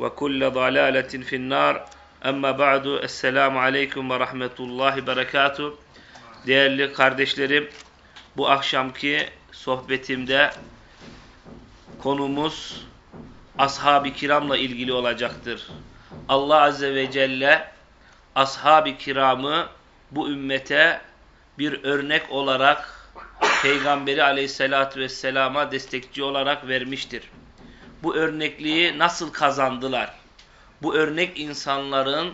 وكل ضلالة في النار Amma ba'du. Esselamu Aleyküm ve Rahmetullahi Berekatuhu. Değerli kardeşlerim, bu akşamki sohbetimde konumuz ashab-ı kiramla ilgili olacaktır. Allah Azze ve Celle ashab-ı kiramı bu ümmete bir örnek olarak Peygamberi Aleyhisselatü Vesselam'a destekçi olarak vermiştir bu örnekliği nasıl kazandılar? Bu örnek insanların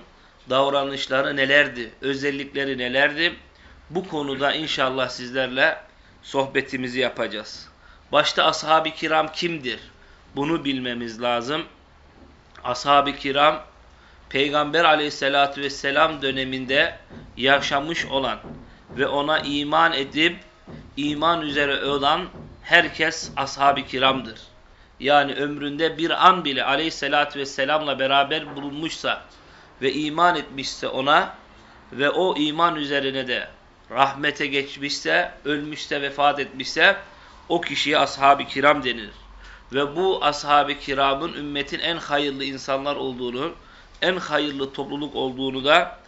davranışları nelerdi? Özellikleri nelerdi? Bu konuda inşallah sizlerle sohbetimizi yapacağız. Başta ashab-ı kiram kimdir? Bunu bilmemiz lazım. Ashab-ı kiram Peygamber aleyhissalatü vesselam döneminde yaşamış olan ve ona iman edip iman üzere olan herkes ashab-ı kiramdır yani ömründe bir an bile aleyhissalatü vesselamla beraber bulunmuşsa ve iman etmişse ona ve o iman üzerine de rahmete geçmişse, ölmüşse, vefat etmişse o kişiye ashab-ı kiram denir. Ve bu ashab-ı kiramın ümmetin en hayırlı insanlar olduğunu, en hayırlı topluluk olduğunu da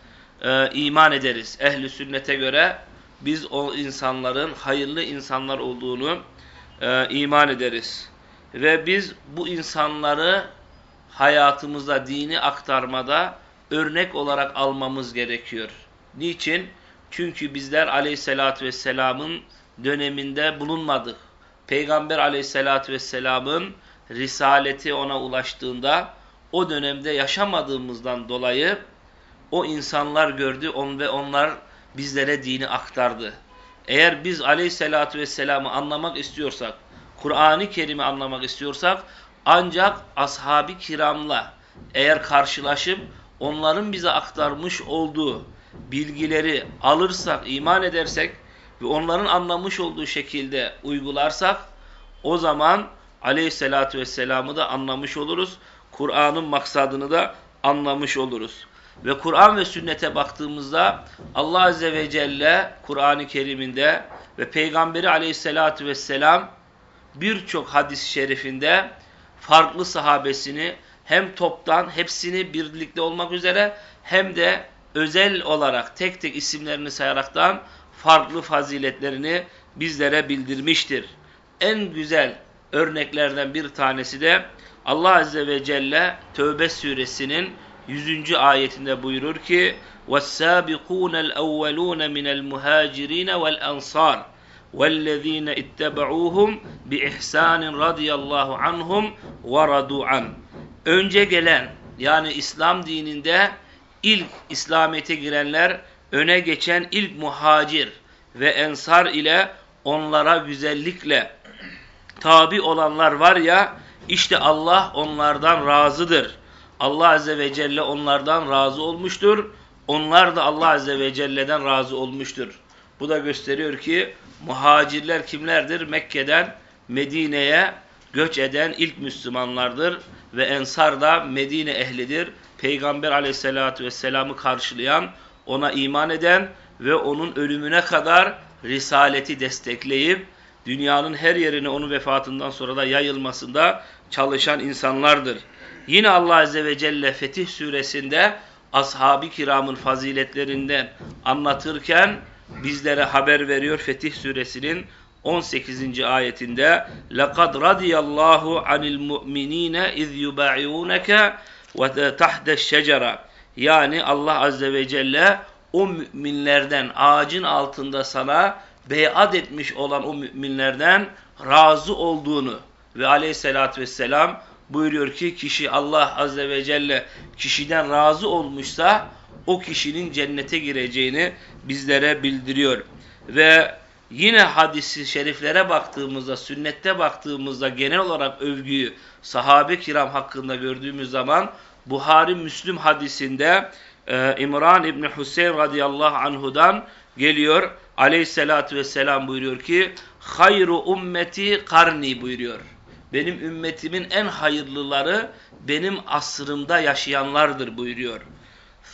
e, iman ederiz. Ehli sünnete göre biz o insanların hayırlı insanlar olduğunu e, iman ederiz. Ve biz bu insanları hayatımıza, dini aktarmada örnek olarak almamız gerekiyor. Niçin? Çünkü bizler aleyhissalatü vesselamın döneminde bulunmadık. Peygamber aleyhissalatü vesselamın risaleti ona ulaştığında o dönemde yaşamadığımızdan dolayı o insanlar gördü on ve onlar bizlere dini aktardı. Eğer biz aleyhissalatü vesselamı anlamak istiyorsak, Kur'an-ı Kerim'i anlamak istiyorsak ancak ashab-ı kiramla eğer karşılaşıp onların bize aktarmış olduğu bilgileri alırsak, iman edersek ve onların anlamış olduğu şekilde uygularsak o zaman aleyhissalatü vesselam'ı da anlamış oluruz. Kur'an'ın maksadını da anlamış oluruz. Ve Kur'an ve sünnete baktığımızda Allah Azze ve Celle Kur'an-ı Kerim'inde ve Peygamberi aleyhissalatü vesselam birçok hadis-i şerifinde farklı sahabesini hem toptan hepsini birlikte olmak üzere hem de özel olarak tek tek isimlerini sayaraktan farklı faziletlerini bizlere bildirmiştir. En güzel örneklerden bir tanesi de Allah Azze ve Celle Tövbe suresinin 100. ayetinde buyurur ki وَالسَّابِقُونَ الْاَوَّلُونَ مِنَ الْمُهَاجِرِينَ وَالْاَنْصَارِ وَالَّذ۪ينَ اِتَّبَعُوهُمْ بِإِحْسَانٍ رَضِيَ اللّٰهُ عَنْهُمْ وَرَضُوا عَنْ Önce gelen yani İslam dininde ilk İslamiyet'e girenler öne geçen ilk muhacir ve ensar ile onlara güzellikle tabi olanlar var ya işte Allah onlardan razıdır. Allah Azze ve Celle onlardan razı olmuştur. Onlar da Allah Azze ve Celle'den razı olmuştur. Bu da gösteriyor ki muhacirler kimlerdir? Mekke'den Medine'ye göç eden ilk Müslümanlardır ve Ensar da Medine ehlidir. Peygamber aleyhissalatü vesselam'ı karşılayan, ona iman eden ve onun ölümüne kadar risaleti destekleyip dünyanın her yerine onun vefatından sonra da yayılmasında çalışan insanlardır. Yine Allah Azze ve Celle Fetih suresinde ashab-ı kiramın faziletlerinden anlatırken bizlere haber veriyor Fetih suresinin 18. ayetinde لَقَدْ رَضِيَ اللّٰهُ عَنِ الْمُؤْمِن۪ينَ اِذْ يُبَعِعُونَكَ وَتَحْدَ الشَّجَرَ Yani Allah Azze ve Celle o müminlerden ağacın altında sana beyat etmiş olan o müminlerden razı olduğunu ve aleyhissalatü vesselam buyuruyor ki kişi Allah Azze ve Celle kişiden razı olmuşsa o kişinin cennete gireceğini bizlere bildiriyor. Ve yine hadisi şeriflere baktığımızda, sünnette baktığımızda genel olarak övgüyü sahabe kiram hakkında gördüğümüz zaman Buhari Müslüm hadisinde e, İmran İbni Hüseyin radıyallahu anhudan geliyor. Aleyhissalatü vesselam buyuruyor ki hayru ümmeti karni buyuruyor. Benim ümmetimin en hayırlıları benim asrımda yaşayanlardır buyuruyor.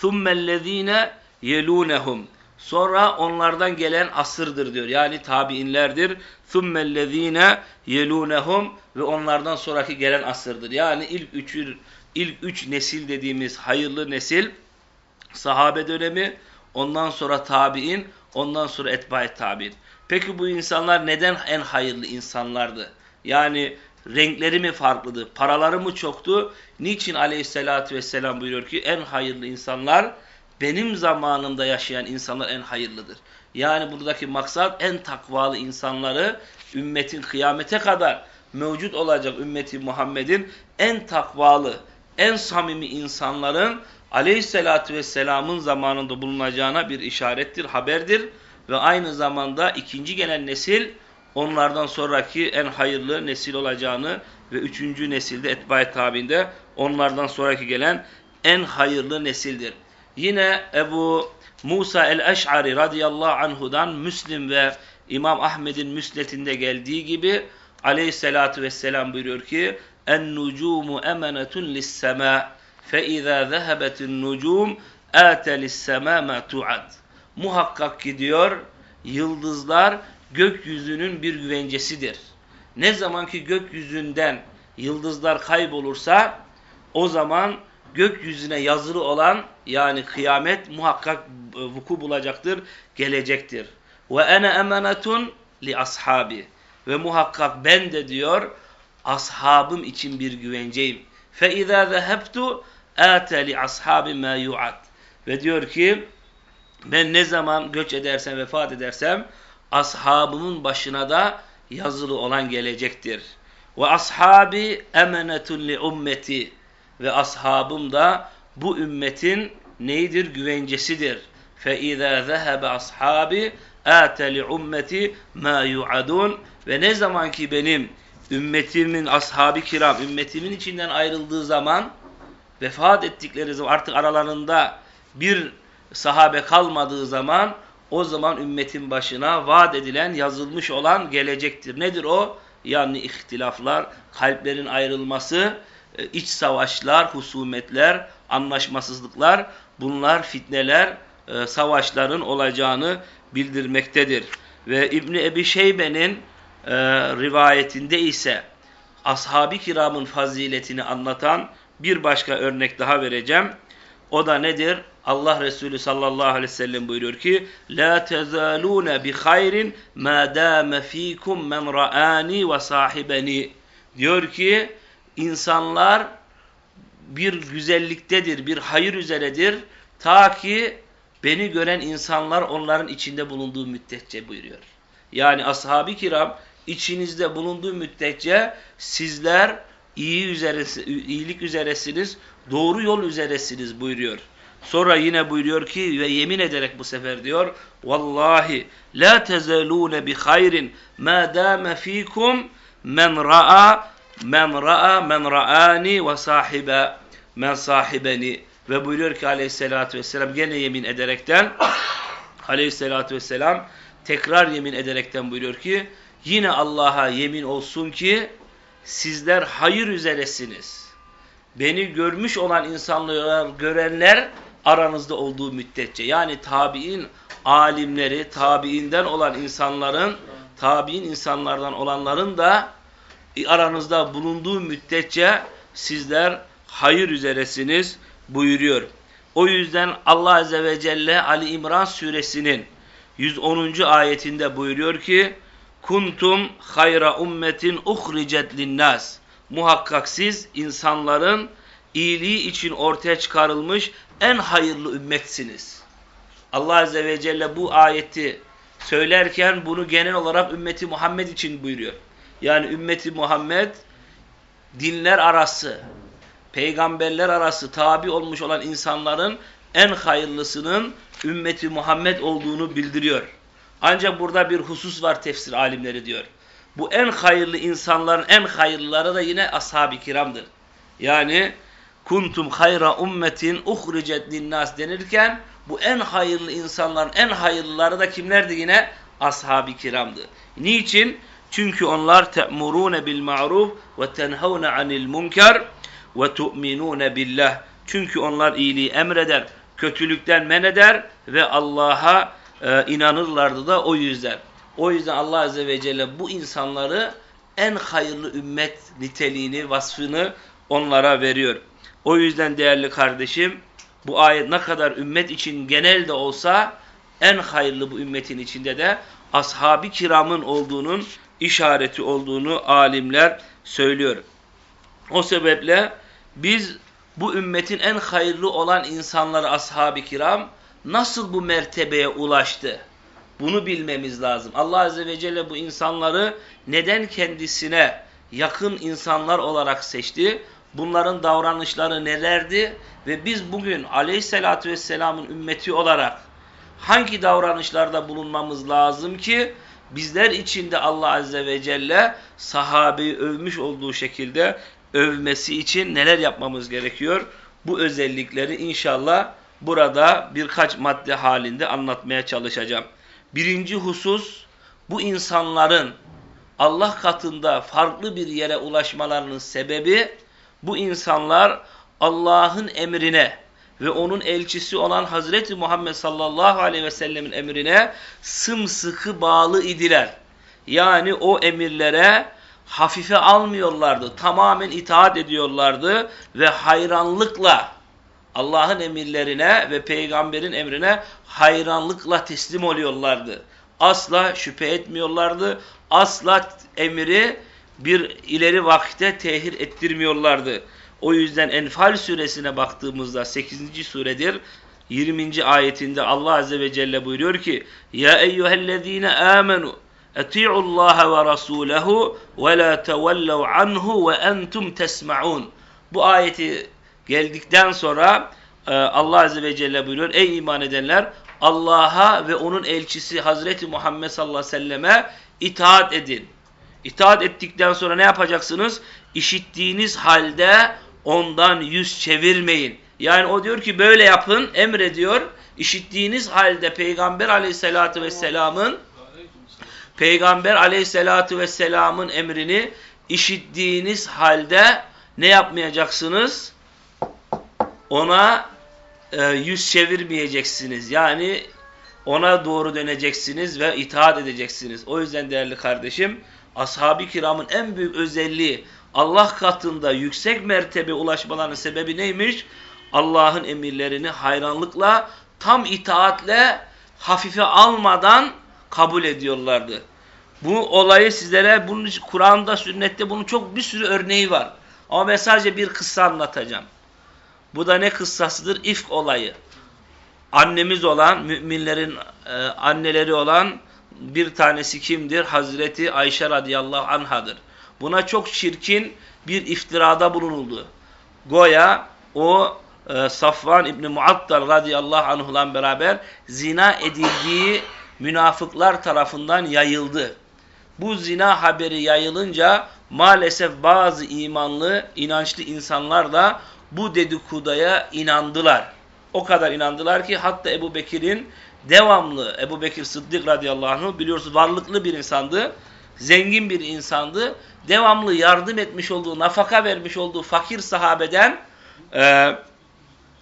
ثُمَّ yelunehum. Sonra onlardan gelen asırdır diyor. Yani tabiinlerdir. ثُمَّ الَّذ۪ينَ yelunehum ve onlardan sonraki gelen asırdır. Yani ilk üç, ilk üç nesil dediğimiz hayırlı nesil sahabe dönemi, ondan sonra tabiin, ondan sonra etbaet tabiin. Peki bu insanlar neden en hayırlı insanlardı? Yani renkleri mi farklıdı, paraları mı çoktu? Niçin aleyhissalatü vesselam buyuruyor ki en hayırlı insanlar benim zamanımda yaşayan insanlar en hayırlıdır. Yani buradaki maksat en takvalı insanları ümmetin kıyamete kadar mevcut olacak ümmeti Muhammed'in en takvalı, en samimi insanların aleyhissalatü vesselamın zamanında bulunacağına bir işarettir, haberdir. Ve aynı zamanda ikinci gelen nesil onlardan sonraki en hayırlı nesil olacağını ve üçüncü nesilde etbay tabinde onlardan sonraki gelen en hayırlı nesildir. Yine Ebu Musa el-Eş'ari radıyallahu anhudan Müslim ve İmam Ahmed'in müsnetinde geldiği gibi aleyhissalatu vesselam buyuruyor ki en-nucumu emanetun lis-sema fe-izâ zehebetin nucum âte lis-sema ma tu'ad muhakkak ki diyor yıldızlar gökyüzünün bir güvencesidir. Ne zaman ki gökyüzünden yıldızlar kaybolursa o zaman gökyüzüne yazılı olan yani kıyamet muhakkak e, vuku bulacaktır, gelecektir. Ve ene emanetun li ashabi. Ve muhakkak ben de diyor ashabım için bir güvenceyim. Fe izâ zehebtu âte li ashabi mâ yu'ad. Ve diyor ki ben ne zaman göç edersem, vefat edersem ashabımın başına da yazılı olan gelecektir. Ve ashabi emenetun li ummeti ve ashabım da bu ümmetin neydir? Güvencesidir. فَاِذَا ذَهَبَ ashabi اَتَ لِعُمَّةِ مَا يُعَدُونَ Ve ne zaman ki benim ümmetimin, ashabi kiram, ümmetimin içinden ayrıldığı zaman, vefat ettikleri zaman artık aralarında bir sahabe kalmadığı zaman o zaman ümmetin başına vaat edilen, yazılmış olan gelecektir. Nedir o? Yani ihtilaflar, kalplerin ayrılması, e, iç savaşlar, husumetler, anlaşmasızlıklar, bunlar fitneler, e, savaşların olacağını bildirmektedir. Ve İbni Ebi Şeybe'nin e, rivayetinde ise ashab-ı kiramın faziletini anlatan bir başka örnek daha vereceğim. O da nedir? Allah Resulü sallallahu aleyhi ve sellem buyuruyor ki La tezalune bi hayrin ma dame fikum men ra'ani ve sahibeni diyor ki insanlar bir güzelliktedir, bir hayır üzeredir ta ki beni gören insanlar onların içinde bulunduğu müddetçe buyuruyor. Yani ashab-ı kiram içinizde bulunduğu müddetçe sizler iyi üzeresi, iyilik üzeresiniz, doğru yol üzeresiniz buyuruyor. Sonra yine buyuruyor ki ve yemin ederek bu sefer diyor vallahi la tezalune bi hayrin ma dama fikum men ra'a men ra'a men ra'ani ve sahibe men sahibeni ve buyuruyor ki aleyhissalatü vesselam gene yemin ederekten aleyhissalatü vesselam tekrar yemin ederekten buyuruyor ki yine Allah'a yemin olsun ki sizler hayır üzeresiniz. Beni görmüş olan insanları görenler aranızda olduğu müddetçe yani tabi'in alimleri, tabiinden olan insanların, tabiin insanlardan olanların da aranızda bulunduğu müddetçe sizler hayır üzeresiniz buyuruyor. O yüzden Allah Azze ve Celle Ali İmran suresinin 110. ayetinde buyuruyor ki Kuntum hayra ummetin uhricet linnas. Muhakkak siz insanların iyiliği için ortaya çıkarılmış en hayırlı ümmetsiniz. Allah Azze ve Celle bu ayeti söylerken bunu genel olarak ümmeti Muhammed için buyuruyor. Yani ümmeti Muhammed dinler arası, peygamberler arası tabi olmuş olan insanların en hayırlısının ümmeti Muhammed olduğunu bildiriyor. Ancak burada bir husus var tefsir alimleri diyor. Bu en hayırlı insanların en hayırlıları da yine ashab-ı kiramdır. Yani kuntum hayra ummetin uhricet linnas denirken bu en hayırlı insanların en hayırlıları da kimlerdi yine? Ashab-ı kiramdı. Niçin? Çünkü onlar te'murune bil ma'ruf ve tenhavne anil munkar ve tu'minune billah. Çünkü onlar iyiliği emreder, kötülükten men eder ve Allah'a e, inanırlardı da o yüzden. O yüzden Allah Azze ve Celle bu insanları en hayırlı ümmet niteliğini, vasfını onlara veriyor. O yüzden değerli kardeşim bu ayet ne kadar ümmet için genel de olsa en hayırlı bu ümmetin içinde de ashab-ı kiramın olduğunun işareti olduğunu alimler söylüyor. O sebeple biz bu ümmetin en hayırlı olan insanları ashab-ı kiram nasıl bu mertebeye ulaştı? Bunu bilmemiz lazım. Allah Azze ve Celle bu insanları neden kendisine yakın insanlar olarak seçti? Bunların davranışları nelerdi? Ve biz bugün aleyhissalatü vesselamın ümmeti olarak hangi davranışlarda bulunmamız lazım ki bizler içinde Allah Azze ve Celle sahabeyi övmüş olduğu şekilde övmesi için neler yapmamız gerekiyor? Bu özellikleri inşallah burada birkaç madde halinde anlatmaya çalışacağım. Birinci husus bu insanların Allah katında farklı bir yere ulaşmalarının sebebi bu insanlar Allah'ın emrine ve onun elçisi olan Hazreti Muhammed sallallahu aleyhi ve sellemin emrine sımsıkı bağlı idiler. Yani o emirlere hafife almıyorlardı. Tamamen itaat ediyorlardı ve hayranlıkla Allah'ın emirlerine ve peygamberin emrine hayranlıkla teslim oluyorlardı. Asla şüphe etmiyorlardı. Asla emri bir ileri vakitte tehir ettirmiyorlardı. O yüzden Enfal suresine baktığımızda 8. suredir. 20. ayetinde Allah Azze ve Celle buyuruyor ki Ya eyyühellezine amenu eti'u Allah ve rasulehu ve la tevellev anhu ve entum tesma'un. Bu ayeti geldikten sonra e, Allah Azze ve Celle buyuruyor ey iman edenler Allah'a ve onun elçisi Hazreti Muhammed sallallahu aleyhi ve selleme itaat edin. İtaat ettikten sonra ne yapacaksınız? İşittiğiniz halde ondan yüz çevirmeyin. Yani o diyor ki böyle yapın, emrediyor. İşittiğiniz halde Peygamber aleyhissalatü vesselamın Peygamber aleyhissalatü vesselamın emrini işittiğiniz halde ne yapmayacaksınız? Ona e, yüz çevirmeyeceksiniz. Yani ona doğru döneceksiniz ve itaat edeceksiniz. O yüzden değerli kardeşim, ashab-ı kiramın en büyük özelliği Allah katında yüksek mertebe ulaşmalarının sebebi neymiş? Allah'ın emirlerini hayranlıkla, tam itaatle, hafife almadan kabul ediyorlardı. Bu olayı sizlere, bunun Kur'an'da, sünnette bunun çok bir sürü örneği var. Ama ben sadece bir kıssa anlatacağım. Bu da ne kıssasıdır? İfk olayı. Annemiz olan, müminlerin e, anneleri olan bir tanesi kimdir? Hazreti Ayşe radıyallahu anhadır. Buna çok çirkin bir iftirada bulunuldu. Goya o e, Safvan İbni Muattal radıyallahu anh'la beraber zina edildiği münafıklar tarafından yayıldı. Bu zina haberi yayılınca maalesef bazı imanlı, inançlı insanlar da bu dedikoduya inandılar. O kadar inandılar ki hatta Ebu Bekir'in devamlı, Ebu Bekir Sıddık radıyallahu anh biliyorsunuz varlıklı bir insandı, zengin bir insandı. Devamlı yardım etmiş olduğu, nafaka vermiş olduğu fakir sahabeden e,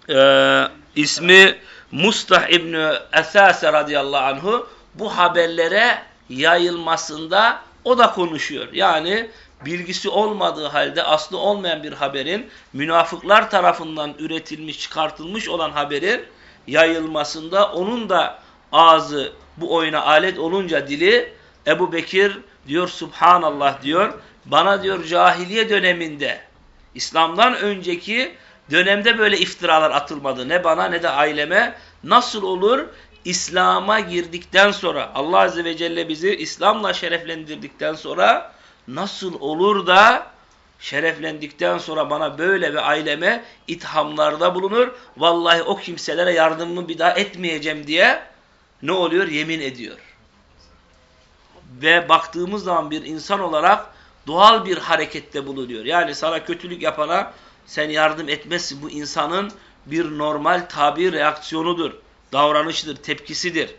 e, ismi Mustah İbni Esase radıyallahu anhu bu haberlere yayılmasında o da konuşuyor. Yani bilgisi olmadığı halde aslı olmayan bir haberin münafıklar tarafından üretilmiş, çıkartılmış olan haberin yayılmasında onun da ağzı bu oyuna alet olunca dili Ebu Bekir diyor Subhanallah diyor bana diyor cahiliye döneminde İslam'dan önceki dönemde böyle iftiralar atılmadı. Ne bana ne de aileme. Nasıl olur? İslam'a girdikten sonra Allah Azze ve Celle bizi İslam'la şereflendirdikten sonra nasıl olur da şereflendikten sonra bana böyle ve aileme ithamlarda bulunur. Vallahi o kimselere yardımımı bir daha etmeyeceğim diye ne oluyor? Yemin ediyor. Ve baktığımız zaman bir insan olarak doğal bir harekette bulunuyor. Yani sana kötülük yapana sen yardım etmezsin. Bu insanın bir normal tabi reaksiyonudur, davranışıdır, tepkisidir.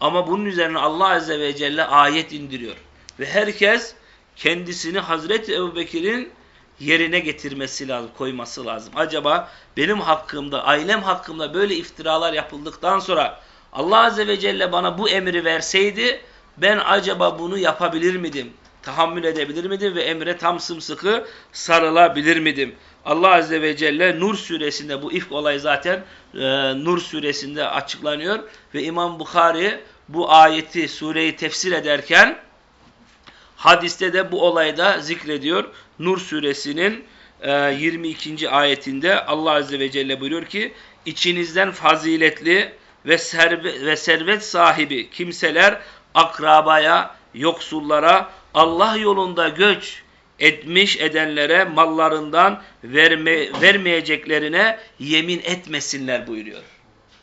Ama bunun üzerine Allah Azze ve Celle ayet indiriyor. Ve herkes kendisini Hazreti Ebu Bekir'in yerine getirmesi lazım, koyması lazım. Acaba benim hakkımda, ailem hakkımda böyle iftiralar yapıldıktan sonra Allah Azze ve Celle bana bu emri verseydi ben acaba bunu yapabilir miydim? Tahammül edebilir miydim ve emre tam sımsıkı sarılabilir miydim? Allah Azze ve Celle Nur suresinde bu ifk olay zaten e, Nur suresinde açıklanıyor ve İmam Bukhari bu ayeti sureyi tefsir ederken hadiste de bu olayda zikrediyor. Nur suresinin e, 22. ayetinde Allah Azze ve Celle buyuruyor ki içinizden faziletli ve, serve, ve servet sahibi kimseler akrabaya, yoksullara, Allah yolunda göç etmiş edenlere mallarından verme, vermeyeceklerine yemin etmesinler buyuruyor.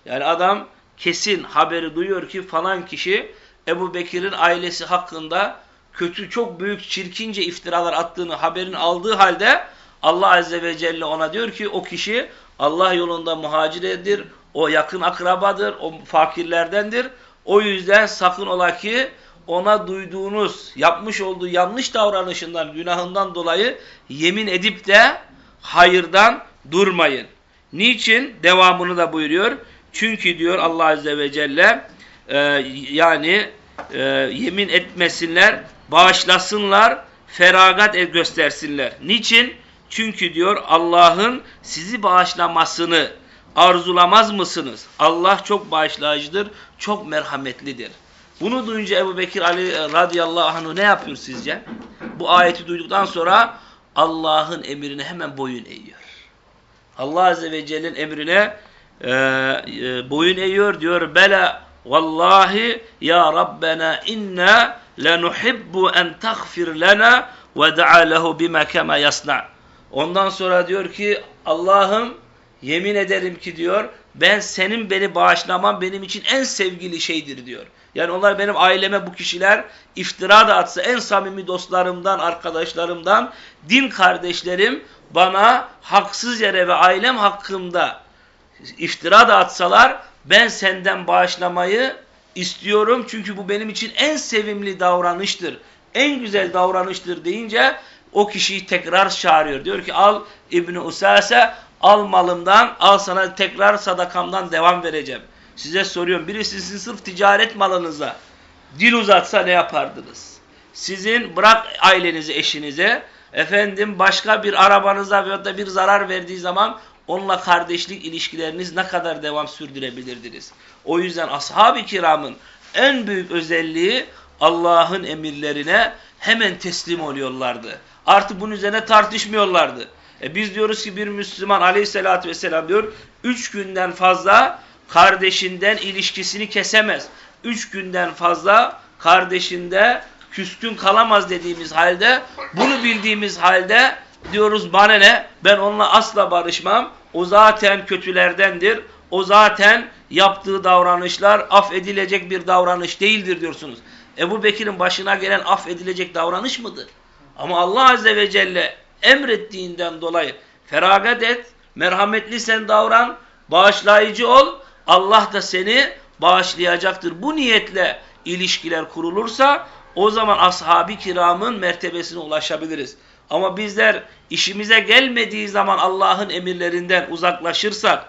Yani adam kesin haberi duyuyor ki falan kişi Ebu Bekir'in ailesi hakkında kötü çok büyük çirkince iftiralar attığını haberin aldığı halde Allah Azze ve Celle ona diyor ki o kişi Allah yolunda muhacirdir, o yakın akrabadır, o fakirlerdendir. O yüzden sakın ola ki ona duyduğunuz, yapmış olduğu yanlış davranışından, günahından dolayı yemin edip de hayırdan durmayın. Niçin? Devamını da buyuruyor. Çünkü diyor Allah Azze ve Celle e, yani e, yemin etmesinler, bağışlasınlar, feragat göstersinler. Niçin? Çünkü diyor Allah'ın sizi bağışlamasını arzulamaz mısınız? Allah çok bağışlayıcıdır, çok merhametlidir. Bunu duyunca Ebu Bekir Ali radıyallahu anh ne yapıyor sizce? Bu ayeti duyduktan sonra Allah'ın emrine hemen boyun eğiyor. Allah Azze ve Celle'nin emrine e, e, boyun eğiyor diyor. Bela vallahi ya Rabbena inna lenuhibbu en tagfir lana ve da'a lehu bima kema yasna. Ondan sonra diyor ki Allah'ım yemin ederim ki diyor ben senin beni bağışlaman benim için en sevgili şeydir diyor. Yani onlar benim aileme bu kişiler iftira da atsa en samimi dostlarımdan, arkadaşlarımdan, din kardeşlerim bana haksız yere ve ailem hakkında iftira da atsalar ben senden bağışlamayı istiyorum. Çünkü bu benim için en sevimli davranıştır. En güzel davranıştır deyince o kişiyi tekrar çağırıyor. Diyor ki al İbni Usase al malımdan al sana tekrar sadakamdan devam vereceğim. Size soruyorum. Birisi sizin sırf ticaret malınıza dil uzatsa ne yapardınız? Sizin bırak ailenizi eşinize efendim başka bir arabanıza veya da bir zarar verdiği zaman onunla kardeşlik ilişkileriniz ne kadar devam sürdürebilirdiniz? O yüzden ashab-ı kiramın en büyük özelliği Allah'ın emirlerine hemen teslim oluyorlardı. Artık bunun üzerine tartışmıyorlardı. E biz diyoruz ki bir Müslüman aleyhissalatü vesselam diyor, üç günden fazla kardeşinden ilişkisini kesemez. Üç günden fazla kardeşinde küskün kalamaz dediğimiz halde, bunu bildiğimiz halde diyoruz bana ne, ben onunla asla barışmam, o zaten kötülerdendir, o zaten yaptığı davranışlar affedilecek bir davranış değildir diyorsunuz. Ebu Bekir'in başına gelen affedilecek davranış mıdır? Ama Allah Azze ve Celle emrettiğinden dolayı feragat et, merhametli sen davran, bağışlayıcı ol, Allah da seni bağışlayacaktır. Bu niyetle ilişkiler kurulursa o zaman ashab-ı kiramın mertebesine ulaşabiliriz. Ama bizler işimize gelmediği zaman Allah'ın emirlerinden uzaklaşırsak,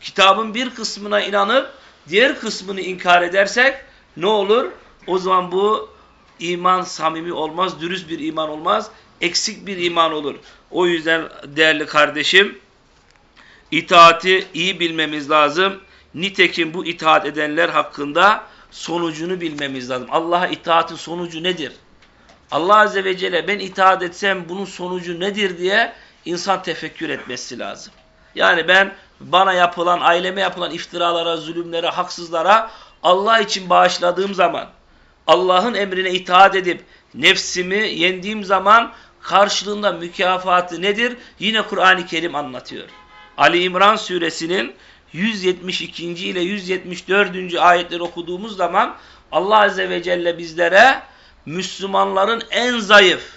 kitabın bir kısmına inanıp diğer kısmını inkar edersek ne olur? O zaman bu iman samimi olmaz, dürüst bir iman olmaz, eksik bir iman olur. O yüzden değerli kardeşim, itaati iyi bilmemiz lazım. Nitekim bu itaat edenler hakkında sonucunu bilmemiz lazım. Allah'a itaatin sonucu nedir? Allah Azze ve Celle ben itaat etsem bunun sonucu nedir diye insan tefekkür etmesi lazım. Yani ben bana yapılan, aileme yapılan iftiralara, zulümlere, haksızlara Allah için bağışladığım zaman, Allah'ın emrine itaat edip nefsimi yendiğim zaman karşılığında mükafatı nedir? Yine Kur'an-ı Kerim anlatıyor. Ali İmran suresinin 172. ile 174. ayetleri okuduğumuz zaman Allah Azze ve Celle bizlere Müslümanların en zayıf,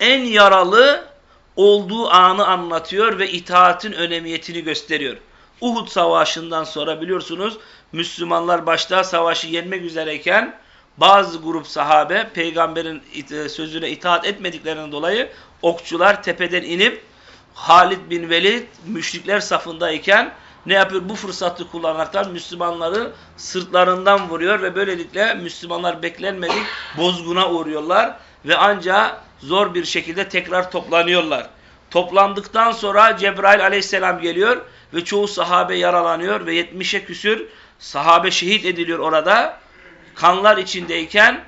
en yaralı olduğu anı anlatıyor ve itaatin önemiyetini gösteriyor. Uhud Savaşı'ndan sonra biliyorsunuz Müslümanlar başta savaşı yenmek üzereyken bazı grup sahabe peygamberin sözüne itaat etmediklerinden dolayı okçular tepeden inip Halid bin Velid müşrikler safındayken ne yapıyor? Bu fırsatı kullanaraktan Müslümanları sırtlarından vuruyor ve böylelikle Müslümanlar beklenmedik bozguna uğruyorlar ve ancak zor bir şekilde tekrar toplanıyorlar. Toplandıktan sonra Cebrail aleyhisselam geliyor ve çoğu sahabe yaralanıyor ve 70'e küsür sahabe şehit ediliyor orada. Kanlar içindeyken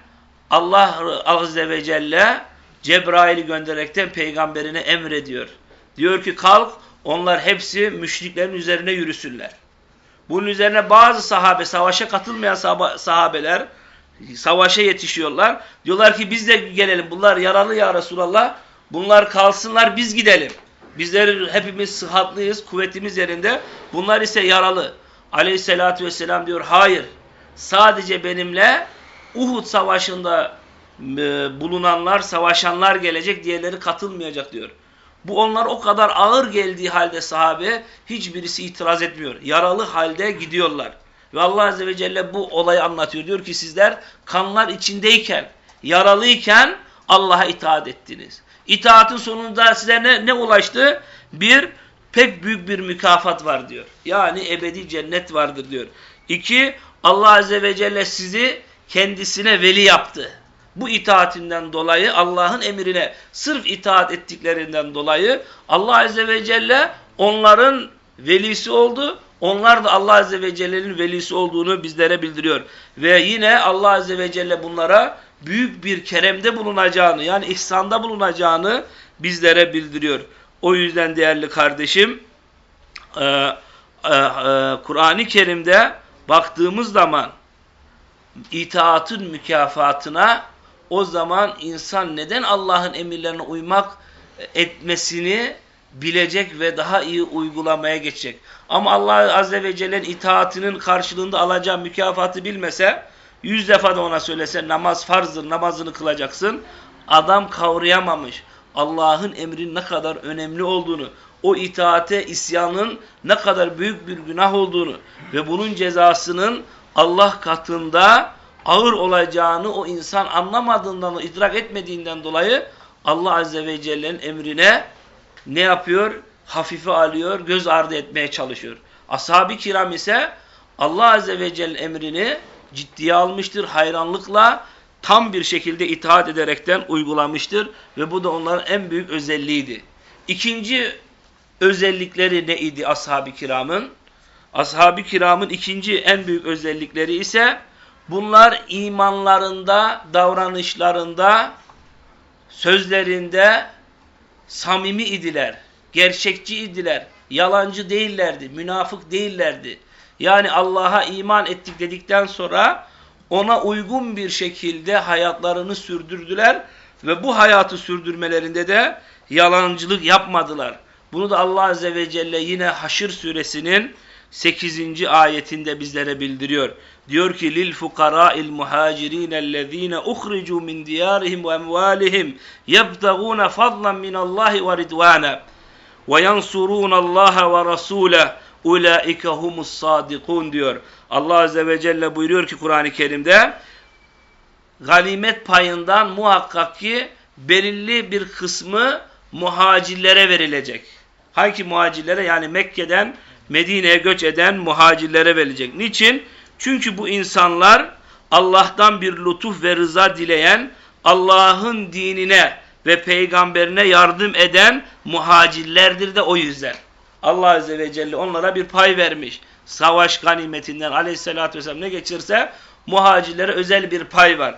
Allah Azze ve Celle Cebrail'i göndererekten peygamberine emrediyor. Diyor ki kalk onlar hepsi müşriklerin üzerine yürüsünler. Bunun üzerine bazı sahabe, savaşa katılmayan sahabeler savaşa yetişiyorlar. Diyorlar ki biz de gelelim. Bunlar yaralı ya Resulallah. Bunlar kalsınlar biz gidelim. Bizler hepimiz sıhhatlıyız, kuvvetimiz yerinde. Bunlar ise yaralı. Aleyhissalatü vesselam diyor hayır. Sadece benimle Uhud savaşında bulunanlar, savaşanlar gelecek, diğerleri katılmayacak diyor. Bu onlar o kadar ağır geldiği halde sahabe hiçbirisi itiraz etmiyor. Yaralı halde gidiyorlar. Ve Allah Azze ve Celle bu olayı anlatıyor. Diyor ki sizler kanlar içindeyken, yaralıyken Allah'a itaat ettiniz. İtaatın sonunda size ne, ne ulaştı? Bir, pek büyük bir mükafat var diyor. Yani ebedi cennet vardır diyor. İki, Allah Azze ve Celle sizi kendisine veli yaptı. Bu itaatinden dolayı Allah'ın emrine sırf itaat ettiklerinden dolayı Allah Azze ve Celle onların velisi oldu. Onlar da Allah Azze ve Celle'nin velisi olduğunu bizlere bildiriyor. Ve yine Allah Azze ve Celle bunlara büyük bir keremde bulunacağını yani ihsanda bulunacağını bizlere bildiriyor. O yüzden değerli kardeşim e, e, e, Kur'an-ı Kerim'de baktığımız zaman itaatın mükafatına o zaman insan neden Allah'ın emirlerine uymak etmesini bilecek ve daha iyi uygulamaya geçecek. Ama Allah Azze ve Celle'nin itaatinin karşılığında alacağı mükafatı bilmese, yüz defa da ona söylese namaz farzdır, namazını kılacaksın. Adam kavrayamamış. Allah'ın emrinin ne kadar önemli olduğunu, o itaate isyanın ne kadar büyük bir günah olduğunu ve bunun cezasının Allah katında ağır olacağını o insan anlamadığından, idrak etmediğinden dolayı Allah Azze ve Celle'nin emrine ne yapıyor? Hafife alıyor, göz ardı etmeye çalışıyor. Ashab-ı kiram ise Allah Azze ve Celle emrini ciddiye almıştır, hayranlıkla tam bir şekilde itaat ederekten uygulamıştır ve bu da onların en büyük özelliğiydi. İkinci özellikleri ne idi ashab-ı kiramın? Ashab-ı kiramın ikinci en büyük özellikleri ise bunlar imanlarında, davranışlarında, sözlerinde samimi idiler, gerçekçi idiler, yalancı değillerdi, münafık değillerdi. Yani Allah'a iman ettik dedikten sonra ona uygun bir şekilde hayatlarını sürdürdüler ve bu hayatı sürdürmelerinde de yalancılık yapmadılar. Bunu da Allah Azze ve Celle yine Haşr suresinin 8. ayetinde bizlere bildiriyor. Diyor ki lil fukara'il muhacirin ellezine uhricu min diyarihim ve emvalihim yebtaguna fadlan min Allah ve ridwana ve yansurun Allah ve rasule ulaike humus sadikun diyor. Allah azze ve celle buyuruyor ki Kur'an-ı Kerim'de ganimet payından muhakkak ki belirli bir kısmı muhacirlere verilecek. Hangi muhacirlere? Yani Mekke'den Medine'ye göç eden muhacirlere verilecek. Niçin? Çünkü bu insanlar Allah'tan bir lütuf ve rıza dileyen, Allah'ın dinine ve peygamberine yardım eden muhacirlerdir de o yüzden. Allah Azze ve Celle onlara bir pay vermiş. Savaş ganimetinden aleyhissalatü vesselam ne geçirse muhacirlere özel bir pay var.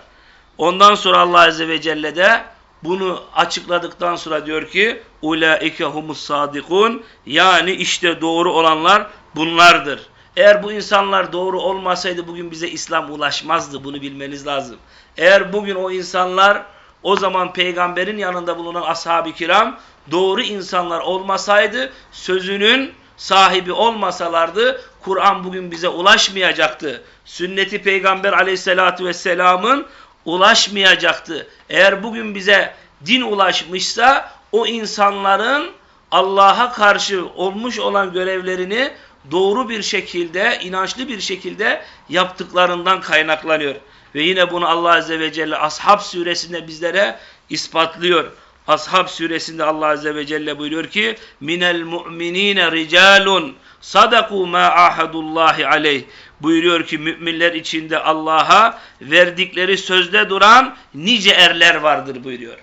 Ondan sonra Allah Azze ve Celle de bunu açıkladıktan sonra diyor ki ulaike humus sadikun yani işte doğru olanlar bunlardır. Eğer bu insanlar doğru olmasaydı bugün bize İslam ulaşmazdı. Bunu bilmeniz lazım. Eğer bugün o insanlar o zaman peygamberin yanında bulunan ashab-ı kiram doğru insanlar olmasaydı sözünün sahibi olmasalardı Kur'an bugün bize ulaşmayacaktı. Sünneti peygamber aleyhissalatü vesselamın ulaşmayacaktı. Eğer bugün bize din ulaşmışsa o insanların Allah'a karşı olmuş olan görevlerini doğru bir şekilde, inançlı bir şekilde yaptıklarından kaynaklanıyor. Ve yine bunu Allah Azze ve Celle Ashab suresinde bizlere ispatlıyor. Ashab suresinde Allah Azze ve Celle buyuruyor ki minel mu'minine ricalun sadaku ma ahadullahi aleyh buyuruyor ki müminler içinde Allah'a verdikleri sözde duran nice erler vardır buyuruyor.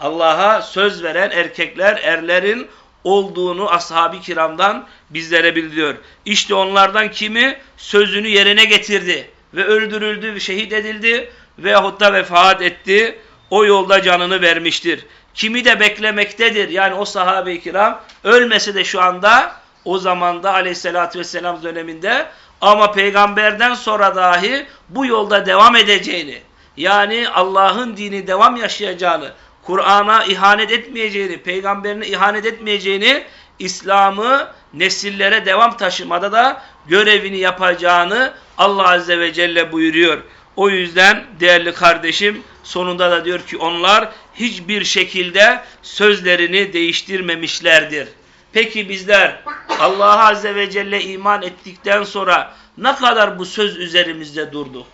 Allah'a söz veren erkekler, erlerin olduğunu ashab-ı kiramdan bizlere bildiriyor. İşte onlardan kimi sözünü yerine getirdi ve öldürüldü şehit edildi veyahut da vefat etti. O yolda canını vermiştir. Kimi de beklemektedir. Yani o sahabe-i kiram ölmese de şu anda o zamanda aleyhissalatü vesselam döneminde ama peygamberden sonra dahi bu yolda devam edeceğini yani Allah'ın dini devam yaşayacağını Kur'an'a ihanet etmeyeceğini, peygamberine ihanet etmeyeceğini, İslam'ı nesillere devam taşımada da görevini yapacağını Allah Azze ve Celle buyuruyor. O yüzden değerli kardeşim sonunda da diyor ki onlar hiçbir şekilde sözlerini değiştirmemişlerdir. Peki bizler Allah Azze ve Celle iman ettikten sonra ne kadar bu söz üzerimizde durduk?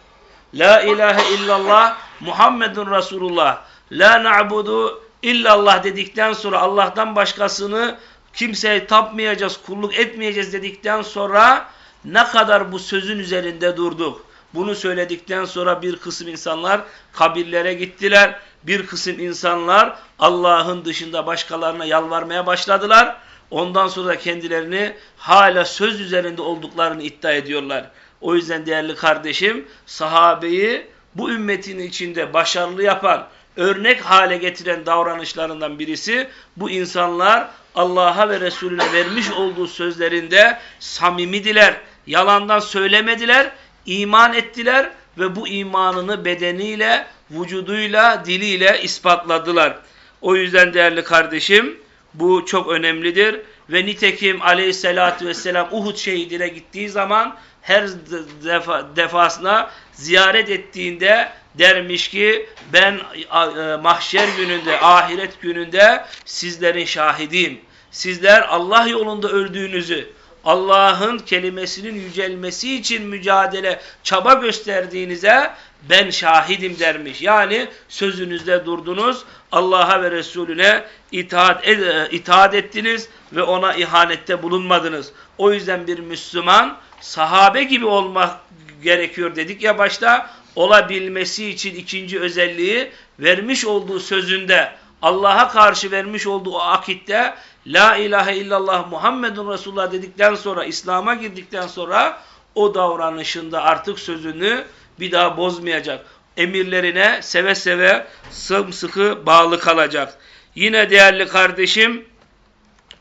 La ilahe illallah Muhammedun Resulullah La na'budu illallah dedikten sonra Allah'tan başkasını kimseye tapmayacağız, kulluk etmeyeceğiz dedikten sonra ne kadar bu sözün üzerinde durduk. Bunu söyledikten sonra bir kısım insanlar kabirlere gittiler. Bir kısım insanlar Allah'ın dışında başkalarına yalvarmaya başladılar. Ondan sonra kendilerini hala söz üzerinde olduklarını iddia ediyorlar. O yüzden değerli kardeşim sahabeyi bu ümmetin içinde başarılı yapan, örnek hale getiren davranışlarından birisi bu insanlar Allah'a ve Resulüne vermiş olduğu sözlerinde samimidiler, yalandan söylemediler, iman ettiler ve bu imanını bedeniyle, vücuduyla, diliyle ispatladılar. O yüzden değerli kardeşim bu çok önemlidir ve nitekim aleyhissalatü vesselam Uhud şehidine gittiği zaman her defa, defasına ziyaret ettiğinde dermiş ki ben e, mahşer gününde, ahiret gününde sizlerin şahidiyim. Sizler Allah yolunda öldüğünüzü, Allah'ın kelimesinin yücelmesi için mücadele, çaba gösterdiğinize ben şahidim dermiş. Yani sözünüzde durdunuz, Allah'a ve Resulüne itaat, ed e, itaat ettiniz ve ona ihanette bulunmadınız. O yüzden bir Müslüman sahabe gibi olmak gerekiyor dedik ya başta olabilmesi için ikinci özelliği vermiş olduğu sözünde Allah'a karşı vermiş olduğu o akitte La ilahe illallah Muhammedun Resulullah dedikten sonra İslam'a girdikten sonra o davranışında artık sözünü bir daha bozmayacak. Emirlerine seve seve sımsıkı bağlı kalacak. Yine değerli kardeşim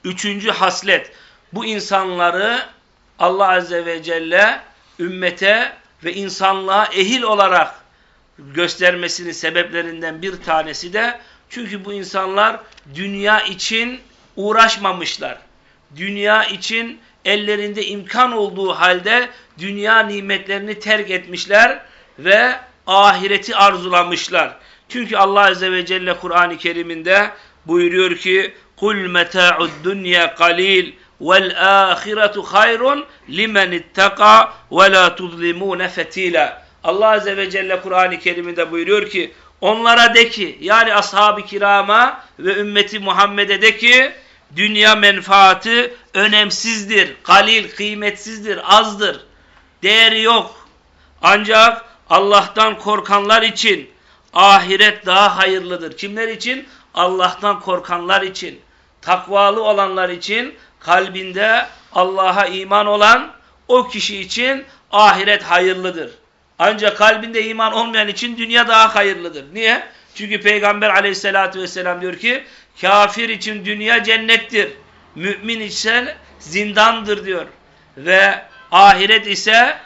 üçüncü haslet bu insanları Allah Azze ve Celle ümmete ve insanlığa ehil olarak göstermesinin sebeplerinden bir tanesi de çünkü bu insanlar dünya için uğraşmamışlar. Dünya için ellerinde imkan olduğu halde dünya nimetlerini terk etmişler ve ahireti arzulamışlar. Çünkü Allah Azze ve Celle Kur'an-ı Kerim'inde buyuruyor ki قُلْ مَتَاعُ الدُّنْيَا قَلِيلٌ وَالْآخِرَةُ خَيْرٌ لِمَنِ اتَّقَى وَلَا تُظْلِمُونَ فَتِيلًا Allah Azze ve Celle Kur'an-ı Kerim'de buyuruyor ki onlara de ki yani ashab-ı kirama ve ümmeti Muhammed'e de ki dünya menfaati önemsizdir, kalil, kıymetsizdir, azdır, değeri yok. Ancak Allah'tan korkanlar için ahiret daha hayırlıdır. Kimler için? Allah'tan korkanlar için, takvalı olanlar için, kalbinde Allah'a iman olan o kişi için ahiret hayırlıdır. Ancak kalbinde iman olmayan için dünya daha hayırlıdır. Niye? Çünkü Peygamber aleyhissalatü vesselam diyor ki kafir için dünya cennettir. Mümin ise zindandır diyor. Ve ahiret ise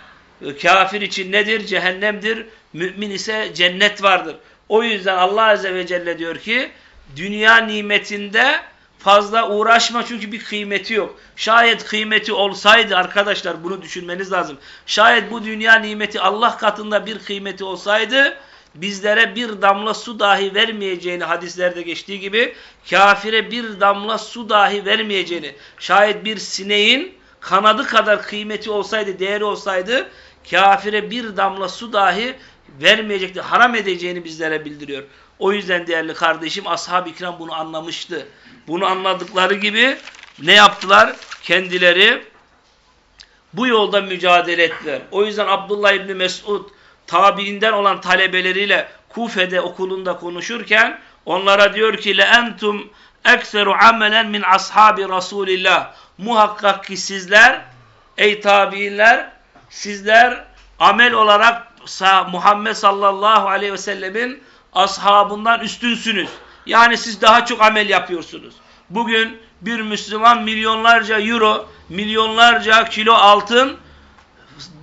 kafir için nedir? Cehennemdir. Mümin ise cennet vardır. O yüzden Allah Azze ve Celle diyor ki dünya nimetinde fazla uğraşma çünkü bir kıymeti yok. Şayet kıymeti olsaydı arkadaşlar bunu düşünmeniz lazım. Şayet bu dünya nimeti Allah katında bir kıymeti olsaydı bizlere bir damla su dahi vermeyeceğini hadislerde geçtiği gibi kafire bir damla su dahi vermeyeceğini şayet bir sineğin kanadı kadar kıymeti olsaydı değeri olsaydı kafire bir damla su dahi vermeyecekti haram edeceğini bizlere bildiriyor. O yüzden değerli kardeşim ashab-ı kiram bunu anlamıştı. Bunu anladıkları gibi ne yaptılar? Kendileri bu yolda mücadele ettiler. O yüzden Abdullah İbni Mesud tabiinden olan talebeleriyle Kufe'de okulunda konuşurken onlara diyor ki le entum ekseru amelen min ashabi Rasulillah. Muhakkak ki sizler ey tabiinler sizler amel olarak Muhammed sallallahu aleyhi ve sellemin ashabından üstünsünüz. Yani siz daha çok amel yapıyorsunuz. Bugün bir Müslüman milyonlarca euro, milyonlarca kilo altın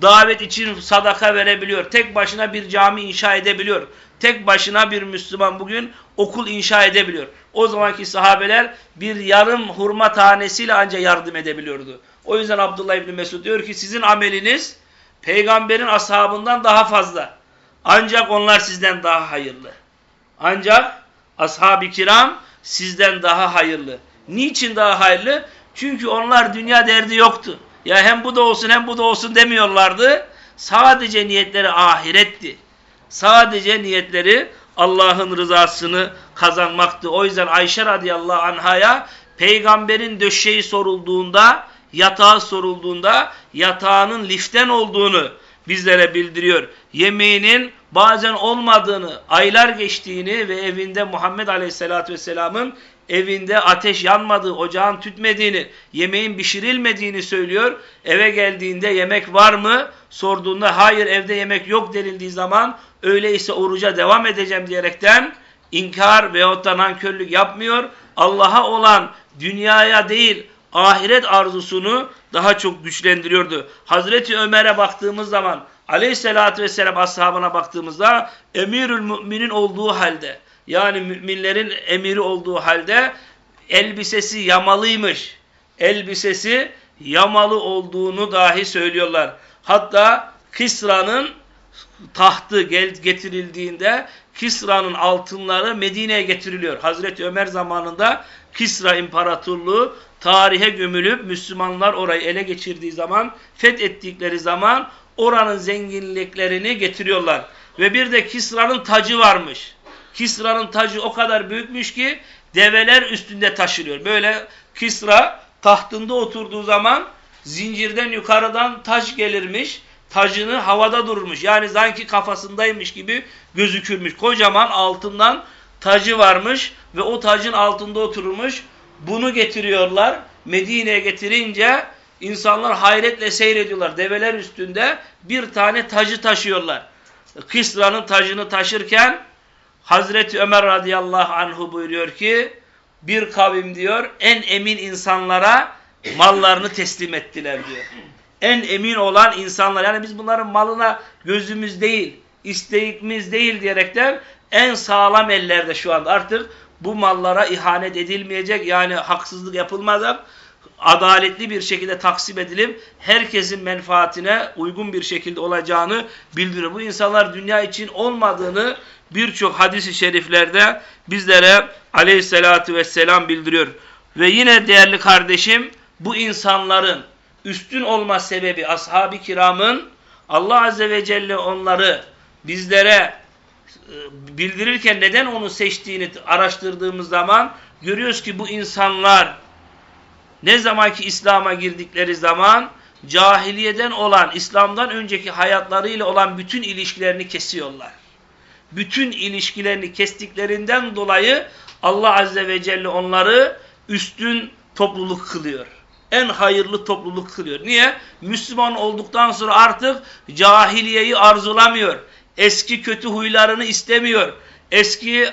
davet için sadaka verebiliyor. Tek başına bir cami inşa edebiliyor. Tek başına bir Müslüman bugün okul inşa edebiliyor. O zamanki sahabeler bir yarım hurma tanesiyle ancak yardım edebiliyordu. O yüzden Abdullah İbni Mesud diyor ki sizin ameliniz peygamberin ashabından daha fazla. Ancak onlar sizden daha hayırlı. Ancak ashab-ı kiram sizden daha hayırlı. Niçin daha hayırlı? Çünkü onlar dünya derdi yoktu. Ya hem bu da olsun hem bu da olsun demiyorlardı. Sadece niyetleri ahiretti. Sadece niyetleri Allah'ın rızasını kazanmaktı. O yüzden Ayşe radıyallahu anhaya peygamberin döşeği sorulduğunda, yatağı sorulduğunda yatağının liften olduğunu bizlere bildiriyor. Yemeğinin bazen olmadığını, aylar geçtiğini ve evinde Muhammed Aleyhisselatü Vesselam'ın evinde ateş yanmadığı, ocağın tütmediğini, yemeğin pişirilmediğini söylüyor. Eve geldiğinde yemek var mı? Sorduğunda hayır evde yemek yok denildiği zaman öyleyse oruca devam edeceğim diyerekten inkar veyahut da nankörlük yapmıyor. Allah'a olan dünyaya değil ahiret arzusunu daha çok güçlendiriyordu. Hazreti Ömer'e baktığımız zaman aleyhissalatü vesselam ashabına baktığımızda emirül müminin olduğu halde yani müminlerin emiri olduğu halde elbisesi yamalıymış. Elbisesi yamalı olduğunu dahi söylüyorlar. Hatta Kisra'nın tahtı getirildiğinde Kisra'nın altınları Medine'ye getiriliyor. Hazreti Ömer zamanında Kisra İmparatorluğu tarihe gömülüp Müslümanlar orayı ele geçirdiği zaman, fethettikleri zaman oranın zenginliklerini getiriyorlar. Ve bir de Kisra'nın tacı varmış. Kisra'nın tacı o kadar büyükmüş ki develer üstünde taşınıyor. Böyle Kisra tahtında oturduğu zaman zincirden yukarıdan taş gelirmiş. Tacını havada durmuş. Yani sanki kafasındaymış gibi gözükürmüş. Kocaman altından tacı varmış ve o tacın altında oturmuş. Bunu getiriyorlar. Medine'ye getirince insanlar hayretle seyrediyorlar. Develer üstünde bir tane tacı taşıyorlar. Kisra'nın tacını taşırken Hazreti Ömer radıyallahu anhu buyuruyor ki bir kavim diyor en emin insanlara mallarını teslim ettiler diyor. En emin olan insanlar yani biz bunların malına gözümüz değil, isteğimiz değil diyerekten en sağlam ellerde şu anda artık bu mallara ihanet edilmeyecek yani haksızlık yapılmadan adaletli bir şekilde taksim edilip herkesin menfaatine uygun bir şekilde olacağını bildiriyor. Bu insanlar dünya için olmadığını birçok hadis-i şeriflerde bizlere aleyhissalatü vesselam bildiriyor. Ve yine değerli kardeşim bu insanların üstün olma sebebi ashab-ı kiramın Allah Azze ve Celle onları bizlere bildirirken neden onu seçtiğini araştırdığımız zaman görüyoruz ki bu insanlar ne zamanki İslam'a girdikleri zaman cahiliyeden olan, İslam'dan önceki hayatlarıyla olan bütün ilişkilerini kesiyorlar. Bütün ilişkilerini kestiklerinden dolayı Allah Azze ve Celle onları üstün topluluk kılıyor. En hayırlı topluluk kılıyor. Niye? Müslüman olduktan sonra artık cahiliyeyi arzulamıyor. Eski kötü huylarını istemiyor. Eski